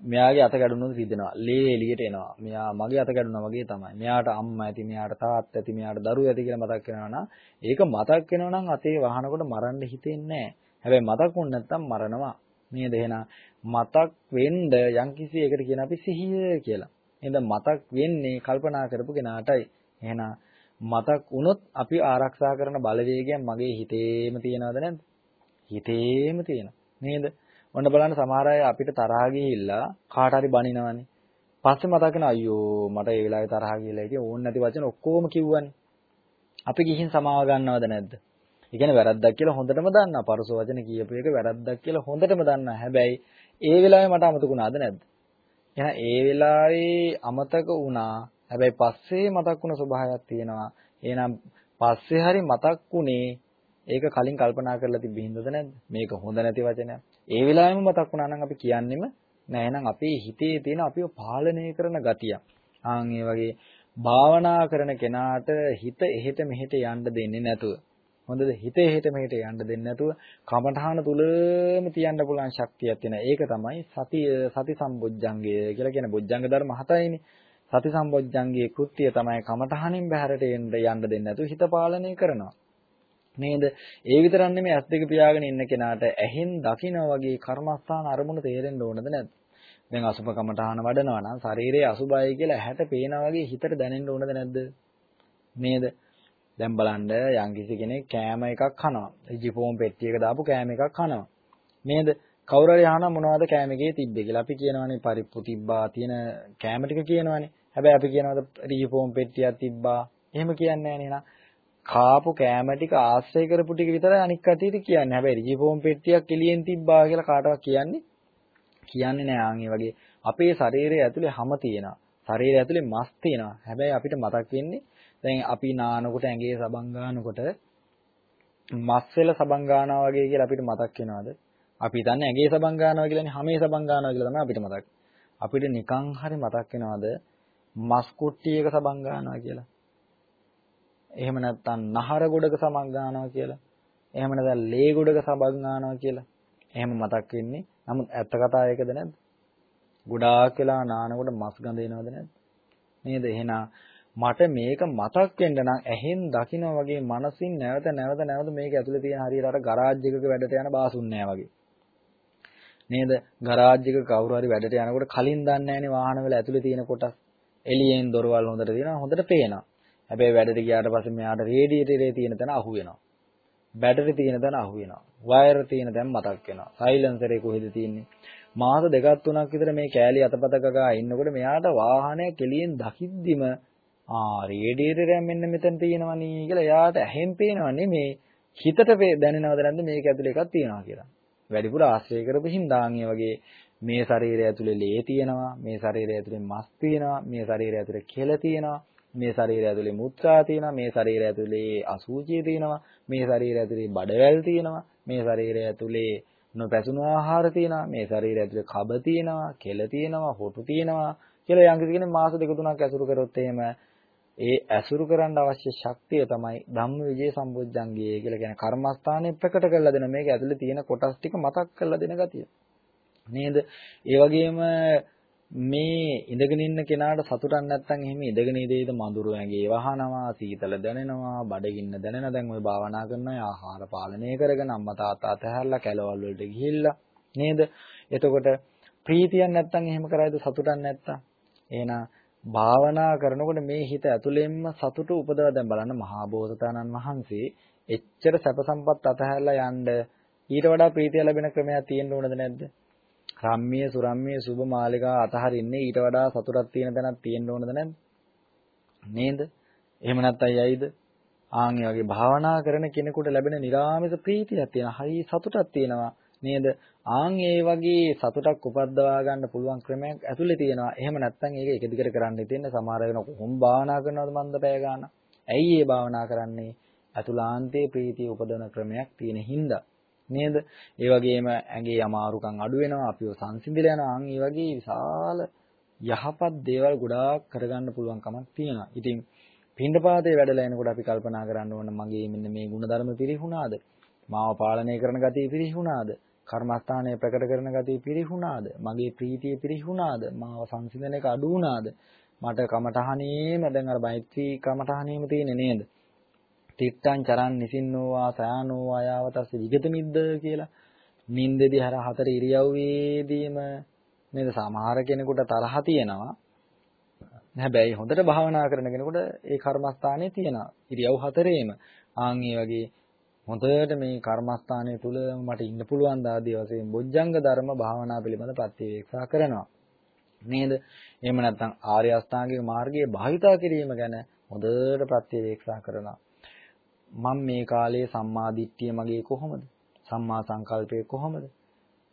[SPEAKER 1] මෙයාගේ අත ගැඩුනොත් රිදෙනවා. ලේ එළියට එනවා. මෙයා මගේ අත ගැඩුනා වගේ තමයි. මෙයාට අම්මා ඇති, මෙයාට තාත්තා ඇති, මෙයාට දරුවෝ ඇති කියලා මතක් වෙනවා නම් ඒක මතක් වෙනවා නම් අතේ වහනකොට මරන්න හිතෙන්නේ නැහැ. හැබැයි මතක් වුණ නැත්නම් මරනවා. නේද එහෙනම් මතක් වෙන්න යම්කිසි එකට කියන අපි සිහිය කියලා. එහෙනම් මතක් වෙන්නේ කල්පනා කරපු කෙනාටයි. එහෙනම් මතක් වුණොත් අපි ආරක්ෂා කරන බලවේගයන් මගේ හිතේම තියනවද නැද්ද? හිතේම තියෙනවා. නේද? ඔන්න බලන්න සමහර අය අපිට තරහා ගිහිල්ලා කාට හරි බනිනවනේ. පස්සේ මතක් වෙන අයියෝ මට ඒ වෙලාවේ තරහා ගිහලා ඉතින් ඕන් නැති වචන ඔක්කොම කිව්වනේ. අපි ගිහින් සමාව ගන්නවද නැද්ද? ඒ කියන්නේ වැරද්දක් කියලා හොඳටම දන්නා. පරස වචන කියපු එක වැරද්දක් කියලා හොඳටම දන්නා. හැබැයි ඒ වෙලාවේ මට අමතක වුණාද නැද්ද? එහෙනම් ඒ වෙලාවේ අමතක වුණා. හැබැයි පස්සේ මතක් වුණ ස්වභාවයක් තියෙනවා. එහෙනම් පස්සේ හරි මතක් වුණේ ඒක කලින් කල්පනා කරලා තිබෙහිඳද නැද්ද? මේක හොඳ නැති වචනයක්. ඒ වෙලාවෙම මතක් වුණා නම් අපි කියන්නෙම නෑ එහෙනම් අපේ හිතේ තියෙන අපිව පාලනය කරන ගතිය. ආන් ඒ වගේ භාවනා කරන කෙනාට හිත එහෙට මෙහෙට යන්න දෙන්නේ නැතුව හොඳද හිතේ හිත මෙහෙට යන්න දෙන්නේ නැතුව කමඨහන තුලම තියන්න පුළුවන් ශක්තියක් තියෙන. ඒක තමයි සති සති සම්බොජ්ජංගය කියලා කියන බොජ්ජංග ධර්ම හතයිනේ. සති සම්බොජ්ජංගයේ කෘත්‍යය තමයි කමඨහනින් බහැරට එන්න යන්න දෙන්නේ නැතුව හිත පාලනය කරනවා. නේද? ඒ විතරක් නෙමෙයි ඇස් දෙක පියාගෙන ඉන්න කෙනාට ඇහෙන් දකිනා වගේ කර්මස්ථාන අරමුණ තේරෙන්න ඕනද නැද්ද? දැන් අසුබ කමඨහන වඩනවා නම් ශරීරයේ අසුබයි කියලා ඇහැට පේනා වගේ හිතට දැනෙන්න ඕනද නැද්ද? නේද? දැන් බලන්න යම්කිසි කෙනෙක් කෑම එකක් කනවා. ජිපෝම් පෙට්ටියක දාපු කෑම එකක් කනවා. නේද? කවුරු හරි අහනවා මොනවද කෑම එකේ තිබ්බේ කියලා. අපි කියනවානේ පරිප්පු තිබ්බා තියෙන කෑම ටික කියනවානේ. හැබැයි අපි කියනවාද ජිපෝම් පෙට්ටියක් තිබ්බා. එහෙම කියන්නේ නැහැ කාපු කෑම ටික ආශ්‍රය කරපු ටික විතරයි අනික් කටියට කියන්නේ. හැබැයි ජිපෝම් පෙට්ටියක් එළියෙන් තිබ්බා කියලා කාටවත් කියන්නේ කියන්නේ නෑ ආන් වගේ අපේ ශරීරය ඇතුලේ හැම තියෙනවා. ශරීරය ඇතුලේ මස් තියෙනවා. හැබැයි අපිට මතක් වෙන්නේ දැන් අපි නානකොට ඇඟේ සබන් ගන්නකොට මස් වල සබන් ගන්නවා වගේ කියලා අපිට මතක් වෙනවද? අපි හිතන්නේ ඇඟේ සබන් ගන්නවා කියලානේ හැමේ සබන් ගන්නවා කියලා තමයි අපිට මතක්. අපිට නිකන් හරි මතක් වෙනවද මස් කුට්ටියක සබන් ගන්නවා කියලා? එහෙම නැත්නම් නහර ගොඩක සබන් ගන්නවා කියලා? එහෙම නැත්නම් ලේ ගොඩක සබන් ගන්නවා කියලා? එහෙම මතක් වෙන්නේ. නමුත් ඇත්ත කතාව ඒකද නැද්ද? ගොඩාක් වෙලා නානකොට මස් ගඳ එනවද නැද්ද? නේද? එහෙනම් මට මේක මතක් වෙන්න නම් ඇහෙන් දකින්න වගේ මනසින් නැවත නැවත නැවත මේක ඇතුලේ තියෙන හරියට අර ගරාජ් එකක වැඩට යන බාසුන් නෑ වගේ. නේද? ගරාජ් එකක කවුරු හරි වැඩට යනකොට කලින් දන්නේ නැහැනේ වාහන වල ඇතුලේ තියෙන කොටස්. එළියෙන් දොරවල් හොඳට තියෙනවා හොඳට පේනවා. හැබැයි වැඩට ගියාට පස්සේ මෙයාට රේඩියේටරේ තියෙන තැන අහු වෙනවා. බැටරි තියෙන තැන අහු වෙනවා. වයර් තියෙන තැන මතක් වෙනවා. සයිලන්සරේ කොහෙද තියෙන්නේ? මාස දෙකක් තුනක් විතර මේ කෑලි අතපත ගගා ඉන්නකොට මෙයාට වාහනය කෙලියෙන් දකිද්දිම ආ රේඩියේටරයක් මෙන්න මෙතන තියෙනවනේ කියලා එයාට ඇහෙන් පේනව නෙමේ හිතට දැනෙනවද නැද්ද මේක ඇතුලේ එකක් තියෙනවා කියලා. වැඩිපුර ආශ්‍රය කරපු හින්දාන් වගේ මේ ශරීරය ඇතුලේ ලේ තියෙනවා, මේ ශරීරය ඇතුලේ මස් තියෙනවා, මේ ශරීරය ඇතුලේ කෙල තියෙනවා, මේ ශරීරය ඇතුලේ මුත්‍රා තියෙනවා, මේ ශරීරය ඇතුලේ අසුචිය තියෙනවා, මේ ශරීරය ඇතුලේ බඩවැල් තියෙනවා, මේ ශරීරය ඇතුලේ නොපැසුණු ආහාර තියෙනවා, මේ ශරීරය ඇතුලේ කබ තියෙනවා, කෙල තියෙනවා, හොටු තියෙනවා කියලා යම් කෙනෙක් මාස දෙක තුනක් ඇසුරු කරොත් එහෙම ඒ ඇසුරු කරන්න අවශ්‍ය ශක්තිය තමයි ධම්මවිජේ සම්බොජ්ජංගය කියලා කියන කර්මස්ථානේ ප්‍රකට කරලා දෙන මේක ඇතුලේ තියෙන කොටස් ටික මතක් කරලා දෙන ගතිය. නේද? ඒ වගේම මේ ඉඳගෙන ඉන්න කෙනාට සතුටක් නැත්නම් එහෙම ඉඳගෙන ඉඳේද මඳුරු ඇඟේ වහනවා සීතල දැනෙනවා බඩගින්න දැනෙන. දැන් ওই භාවනා කරන අය ආහාර පාලනය කරගෙන අම්මා තාත්තා අතහැරලා කැලවල් වලට ගිහිල්ලා. නේද? එතකොට ප්‍රීතියක් නැත්නම් එහෙම කරයිද සතුටක් නැත්නම්? එහෙනම් භාවනා කරනකොට මේ හිත ඇතුළෙන්ම සතුට උපදව දැන් බලන්න මහා බෝසතාණන් වහන්සේ එච්චර සැප සම්පත් අතහැරලා යන්න ඊට වඩා ප්‍රීතිය ලැබෙන ක්‍රමයක් තියෙන්න ඕනද නැද්ද රම්මිය සුරම්මිය සුබ මාලිකා අතහරින්නේ ඊට වඩා සතුටක් තියෙන තැනක් තියෙන්න ඕනද නැද්ද? නේද? එහෙම නැත්නම් යයිද? ආන් ඒ වගේ භාවනා කරන කෙනෙකුට ලැබෙන නිරාමිත ප්‍රීතියක් තියෙනවා. හරි සතුටක් තියෙනවා. නේද? ආන් ඒ වගේ සතුටක් උපද්දවා ගන්න පුළුවන් ක්‍රමයක් ඇතුලේ තියෙනවා. එහෙම නැත්නම් ඒක එක දිගට කරන්න තියෙන්නේ සමහර වෙන කොහොම භාවනා කරනවද මන්ද පැය ගන්න. ඇයි ඒ භාවනා කරන්නේ? අතුලාන්තයේ ප්‍රීතිය උපදවන ක්‍රමයක් තියෙන හින්දා. නේද? ඒ වගේම ඇඟේ අමාරුකම් අඩු වෙනවා, අපිව සංසිඳිලා යනවා. අන් ඒ වගේ විශාල යහපත් දේවල් ගොඩාක් කරගන්න පුළුවන් කමක් තියෙනවා. ඉතින් පින්ඩපාතේ වැඩලා එනකොට අපි කල්පනා කරන්න ඕන මගේ මෙන්න මේ ಗುಣධර්ම පිරිහුණාද? මාව පාලනය කරන ගතිය පිරිහුණාද? කර්මස්ථානය ප්‍රකට කරන ගතිය පිරිහුණාද? මගේ ප්‍රීතිය පිරිහුණාද? මාව සංසිඳන එක අඩු වුණාද? මට කමටහනේම දැන් අර මෛත්‍රී කමටහනේම තියෙන්නේ නේද? තිත්තං චරන් නිසින්නෝවා සයානෝවා යාවතස්ස විගත මිද්ද කියලා නින්දෙදි හර හතර ඉරියව්වේදීම නේද සමහර කෙනෙකුට තරහ තියෙනවා හැබැයි හොඳට භාවනා කරන කෙනෙකුට ඒ කර්මස්ථානයේ තියෙනවා ඉරියව් හතරේම ආන් ඒ වගේ හොඳට මේ කර්මස්ථානයේ තුල මට ඉන්න පුළුවන් දාදී වශයෙන් බොජ්ජංග ධර්ම භාවනා පිළිබඳ ප්‍රත්‍යවේක්ෂා කරනවා නේද එහෙම නැත්නම් ආර්ය අෂ්ටාංගික මාර්ගයේ භාවිතා කිරීම ගැන හොඳට ප්‍රත්‍යවේක්ෂා කරනවා මම මේ කාලේ සම්මා දිට්ඨිය මගේ කොහොමද? සම්මා සංකල්පය කොහොමද?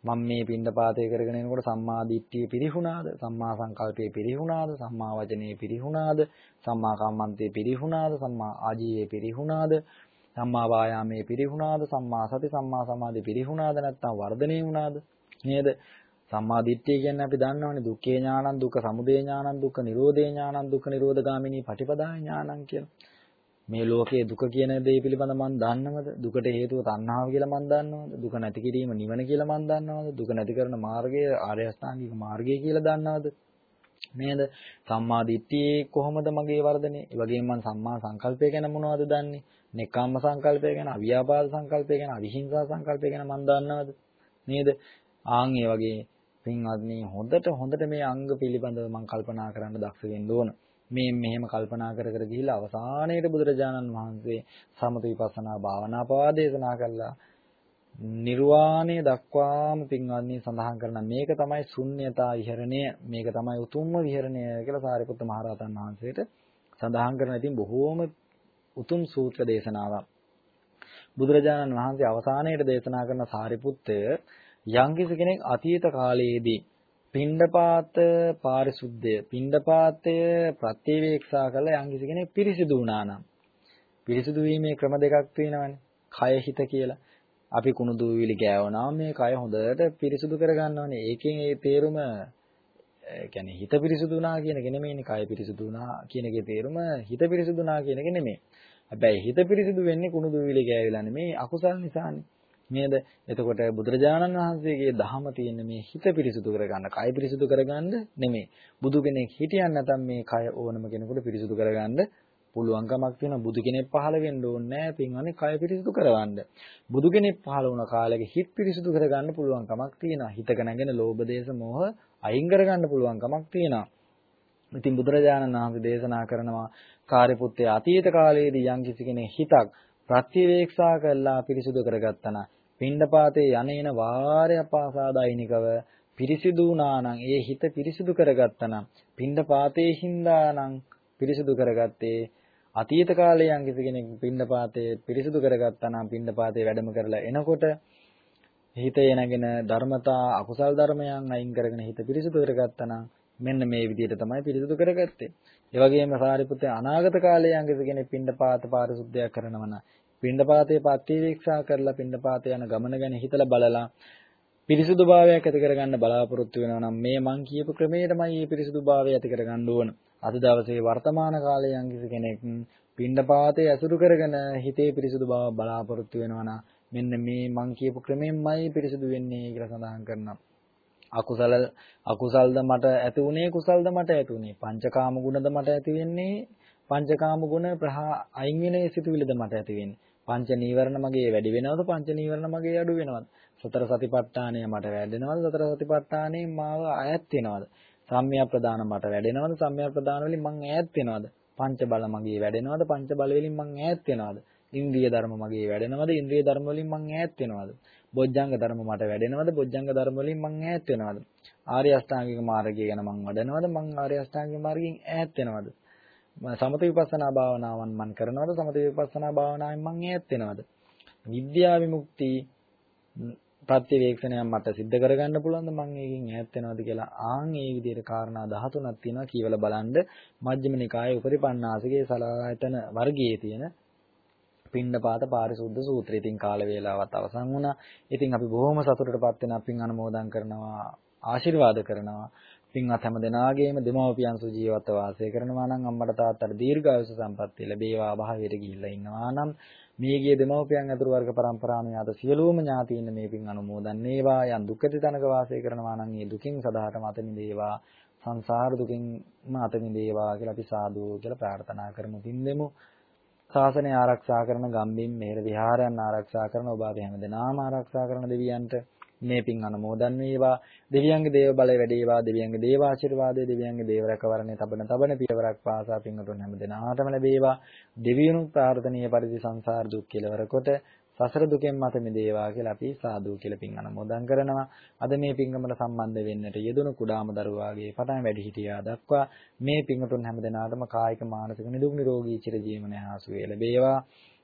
[SPEAKER 1] මම මේ පින්ඩපාතය කරගෙන එනකොට සම්මා දිට්ඨිය පිරිහුණාද? සම්මා සංකල්පය පිරිහුණාද? සම්මා වචනේ පිරිහුණාද? සම්මා කම්මන්තේ පිරිහුණාද? සම්මා ආජීවයේ පිරිහුණාද? සම්මා වායාමයේ පිරිහුණාද? සම්මා සති සම්මා සමාධි පිරිහුණාද? නැත්නම් වර්ධනය වුණාද? නේද? සම්මා දිට්ඨිය කියන්නේ අපි දන්නවනේ දුක්ඛේ ඥානං දුක්ඛ සමුදය ඥානං දුක්ඛ නිරෝධේ ඥානං දුක්ඛ නිරෝධ ගාමිනී පටිපදා ඥානං කියන. මේ ලෝකයේ දුක කියන දේ පිළිබඳ මම දන්නවද? දුකට හේතුව තණ්හාව කියලා මම දන්නවද? දුක නැති කිරීම නිවන කියලා මම දන්නවද? දුක නැති කරන මාර්ගය ආර්ය අෂ්ටාංගික මාර්ගය කියලා දන්නවද? නේද? සම්මා දිට්ඨියේ කොහොමද මගේ වර්ධනේ? ඒ වගේම මම සම්මා සංකල්පය ගැන මොනවද දන්නේ? නෙක්ඛම්ම සංකල්පය ගැන, අවියාපාද සංකල්පය ගැන, අවිහිංසා සංකල්පය ගැන මම දන්නවද? නේද? ආන් ඒ වගේ පින්වත්නි හොඳට හොඳට මේ අංග පිළිබඳව මම කල්පනා කරන්න දක්ෂ වෙන්න ඕන. මේ මෙහෙම කල්පනා කර කර ගිහිල්ලා අවසානයේට බුදුරජාණන් වහන්සේ සමත විපස්සනා භාවනා පවා දේශනා කළා. නිර්වාණය දක්වාම පින්වත්නි සඳහන් කරන මේක තමයි ශුන්්‍යතා විහරණය මේක තමයි උතුම්ම විහරණය කියලා සාරිපුත්ත මහරහතන් වහන්සේට සඳහන් කරන ඉතින් බොහෝම උතුම් සූත්‍ර දේශනාවක්. බුදුරජාණන් වහන්සේ අවසානයේට දේශනා කරන සාරිපුත්තය යම්කිසි කෙනෙක් අතීත කාලයේදී පිණ්ඩපාත පාරිශුද්ධය පිණ්ඩපාතය ප්‍රතිවේක්ෂා කළා යම්කිසි කෙනෙක් පිරිසිදු වුණා නම් පිරිසිදු වීමේ ක්‍රම දෙකක් තියෙනවානේ. කය හිත කියලා. අපි කුණු දූවිලි ගෑවනවා මේ කය හොඳට පිරිසිදු කරගන්නවානේ. ඒකෙන් ඒ තේරුම කියන්නේ හිත පිරිසිදු වුණා කියන එක නෙමෙයිනේ කය පිරිසිදු වුණා කියන එකේ තේරුම හිත පිරිසිදු වුණා කියන එක නෙමෙයි හැබැයි හිත පිරිසිදු වෙන්නේ කුණු දූවිලි ගෑවිලා නෙමෙයි අකුසල් නිසානේ නේද? එතකොට බුදුරජාණන් වහන්සේගේ දහම තියෙන මේ හිත පිරිසුදු කරගන්න, කය පිරිසුදු කරගන්න නෙමෙයි. බුදු කෙනෙක් හිටියන් නැත්නම් මේ කය ඕනම කෙනෙකුට පිරිසුදු කරගන්න පුළුවන්කමක් තියෙනවා. බුදු කෙනෙක් පහළ වෙන්න ඕනේ නැහැ පින්වන්නේ කය පිරිසුදු කරවන්න. බුදු කෙනෙක් පහළ වුණ කාලෙක හිත පිරිසුදු කරගන්න පුළුවන්කමක් තියෙනවා. හිතක නැගෙන ලෝභ දේශ මොහ අයින් කරගන්න පුළුවන්කමක් තියෙනවා. ඉතින් බුදුරජාණන් වහන්සේ දේශනා කරනවා කාර්යපුත්‍ය අතීත කාලයේදී යම් කිසි කෙනෙක් හිතක් ප්‍රතිවේක්ෂා කරලා පිරිසුදු කරගත්තා නම් පින්ඩපාතේ යන්නේන වාරය පාසාදායිනිකව පිරිසිදු වුණා නම් ඒ හිත පිරිසිදු කරගත්තා නම් පින්ඩපාතේ හින්දා නම් පිරිසිදු කරගත්තේ අතීත කාලයේ යම් කිසි කෙනෙක් පින්ඩපාතේ පිරිසිදු කරගත්තා නම් පින්ඩපාතේ වැඩම කරලා එනකොට හිතේ නැගෙන ධර්මතා අකුසල් ධර්මයන් අයින් කරගෙන හිත පිරිසිදු කරගත්තා නම් මෙන්න මේ විදිහට තමයි පිරිසිදු කරගත්තේ. ඒ වගේම සාරිපුත්‍ර අනාගත කාලයේ යම් කිසි කෙනෙක් පින්ඩපාත පාරිශුද්ධයක් කරනවා නම් පින්ඩපාතේ පත්‍තිවීක්ෂා කරලා පින්ඩපාත යන ගමන ගැන හිතලා බලලා පිරිසුදු භාවයක් ඇති කරගන්න බලාපොරොත්තු වෙනවා නම් මේ මං කියපු ක්‍රමයටමයි මේ පිරිසුදු භාවය ඇති කරගන්න ඕන. අද දවසේ වර්තමාන කාලයේ යම් කිසි කෙනෙක් පින්ඩපාතේ ඇසුරු කරගෙන හිතේ පිරිසුදු බව බලාපොරොත්තු වෙනවා නම් මෙන්න මේ මං කියපු ක්‍රමෙන්මයි පිරිසුදු වෙන්නේ කියලා සඳහන් කරනවා. අකුසල අකුසල්ද මට ඇති උනේ කුසල්ද මට ඇති උනේ. පංචකාම ගුණද මට ඇති වෙන්නේ පංචකාම ගුණ ප්‍රහා අයින් වෙන සිතුවිලිද මට ඇති වෙන්නේ. පංච නීවරණ මගේ වැඩි වෙනවද? පංච නීවරණ මගේ අඩු වෙනවද? සතර සතිපට්ඨානය මට වැඩෙනවද? සතර සතිපට්ඨානේ මාව ඈත් වෙනවද? සම්මිය ප්‍රදාන මට වැඩෙනවද? සම්මිය ප්‍රදාන වලින් මං ඈත් වෙනවද? පංච බල මගේ වැඩෙනවද? පංච බල වලින් මං ඈත් වෙනවද? ඉන්ද්‍රිය ධර්ම මගේ වැඩෙනවද? ඉන්ද්‍රිය ධර්ම වලින් මං ඈත් වෙනවද? බොජ්ජංග ධර්ම මට වැඩෙනවද? බොජ්ජංග ධර්ම වලින් මං ඈත් වෙනවද? ආර්ය අෂ්ටාංගික මාර්ගය ගැන මං වඩනවද? මං ආර්ය අෂ්ටාංගික මාර්ගයෙන් ඈත් වෙනවද? සමත විපස්සනා භාවනාවන් මං කරනවද? සමත විපස්සනා භාවනාවෙන් මං ඈත් වෙනවද? විද්‍යා විමුක්ති ප්‍රත්‍යවේක්ෂණයක් මට සිද්ධ කරගන්න පුළුවන්ද? මං ඒකෙන් ඈත් වෙනවද කියලා ආන් ඒ විදිහට කාරණා 13ක් තියෙනවා. කියවලා බලන්න. මජ්ක්‍ධිම නිකායේ උපරිපන්නාසගේ සලායතන වර්ගයේ තියෙන පින්නපාත පාරිශුද්ධ සූත්‍රය. ඉතින් කාල වේලාවත් අවසන් වුණා. ඉතින් අපි බොහොම සතුටටපත් වෙන අපින් අනුමෝදන් කරනවා. ආශිර්වාද කරනවා. පින්වත් හැම දෙනාගේම දෙමව්පියන් සුජීවත්ව වාසය කරනවා නම් අම්මට තාත්තට දීර්ඝායුෂ සම්පන්නිය ලැබේවා. භාවයට ගිහිල්ලා ඉන්නවා නම් මියගිය දෙමව්පියන් ඇතුළු වර්ග પરම්පරාණු යාත සියලුම ඥාතීන් මේ පින් අනුමෝදන් වේවා. යන් දුක්ඛිත තනක වාසය කරනවා නම් මේ දුකින් සදාටම අත මිදේවා. සංසාර දුකින් මාත මිදේවා කියලා අපි සාදු කියලා ප්‍රාර්ථනා කරමු. පින් දෙමු. ශාසනය ආරක්ෂා කරන ගම්බින් මෙහෙර විහාරයන් ආරක්ෂා කරන ඔබ අපි හැමදෙනාම ආරක්ෂා කරන දෙවියන්ට මේ පින් අනුමෝදන් වේවා. දෙවියන්ගේ දේව බලය වැඩි වේවා දෙවියන්ගේ දේව ආශිර්වාදය දෙවියන්ගේ දේව රැකවරණය තබන තබන පියවරක් පාසා පින්වතුන් හැමදෙනාටම ලැබේවා. දෙවියනුත් ප්‍රාර්ථනීය පරිදි සංසාර දුක් කෙලවර කොට සසර දුකෙන් මත මිදේවා කියලා අපි සාදු කියලා පින් අනුමෝදන් කරනවා. අද මේ පින්ගමට සම්බන්ධ වෙන්නට යෙදුණු කුඩාම දරුවාගේ පටන් වැඩිහිටියා දක්වා මේ පින්තුන් හැමදෙනාටම කායික මානසික නිදුක් නිරෝගී චිරජීවනය හා සුවය ලැබේවා.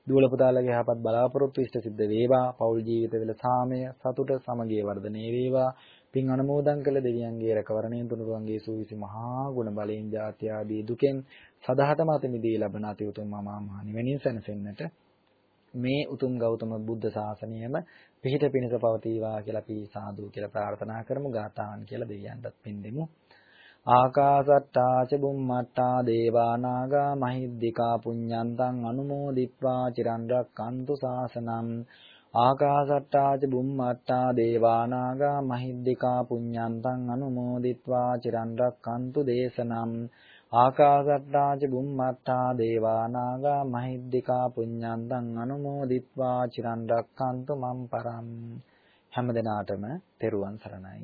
[SPEAKER 1] දුවල පුතාලගේ යහපත් බලාපොරොත්තු ඉෂ්ට සිද්ධ වේවා. පෞල් ජීවිතවල සාමය, සතුට, සමගිය වර්ධනය වේවා. පින් අනුමෝදන් කළ දෙවියන්ගේ රැකවරණයෙන් තුනුරුවන්ගේ සූවිසි මහා ගුණ බලයෙන් ජාත්‍ය ආදී දුකෙන් සදාහතම අත මිදී ලබන අති උතුම් මහා මහ නිවෙනින් සැනසෙන්නට මේ උතුම් ගෞතම බුද්ධ ශාසනයම පිහිට පිණිස පවතිවා කියලා අපි සාදු කියලා ප්‍රාර්ථනා කරමු. ගාතාවන් කියලා දෙවියන්ටත් පින් දෙමු. ආකාසට්ටා ච බුම්මට්ටා දේවා නාග මහිද්దికා පුඤ්ඤන්තං අනුමෝදිත්වා චිරන් රැක්කන්තු ශාසනං ආකාසට්ටා ච බුම්මට්ටා දේවානාගා මහිද්దికා පුඤ්ඤන්තං අනුමෝදිත්වා චිරන් රැක්කන්තු දේශනම් ආකාසට්ටා ච බුම්මට්ටා දේවා නාග මහිද්దికා පුඤ්ඤන්තං අනුමෝදිත්වා චිරන් රැක්කන්තු මම් පරම්. හැම දිනාටම තෙරුවන් සරණයි.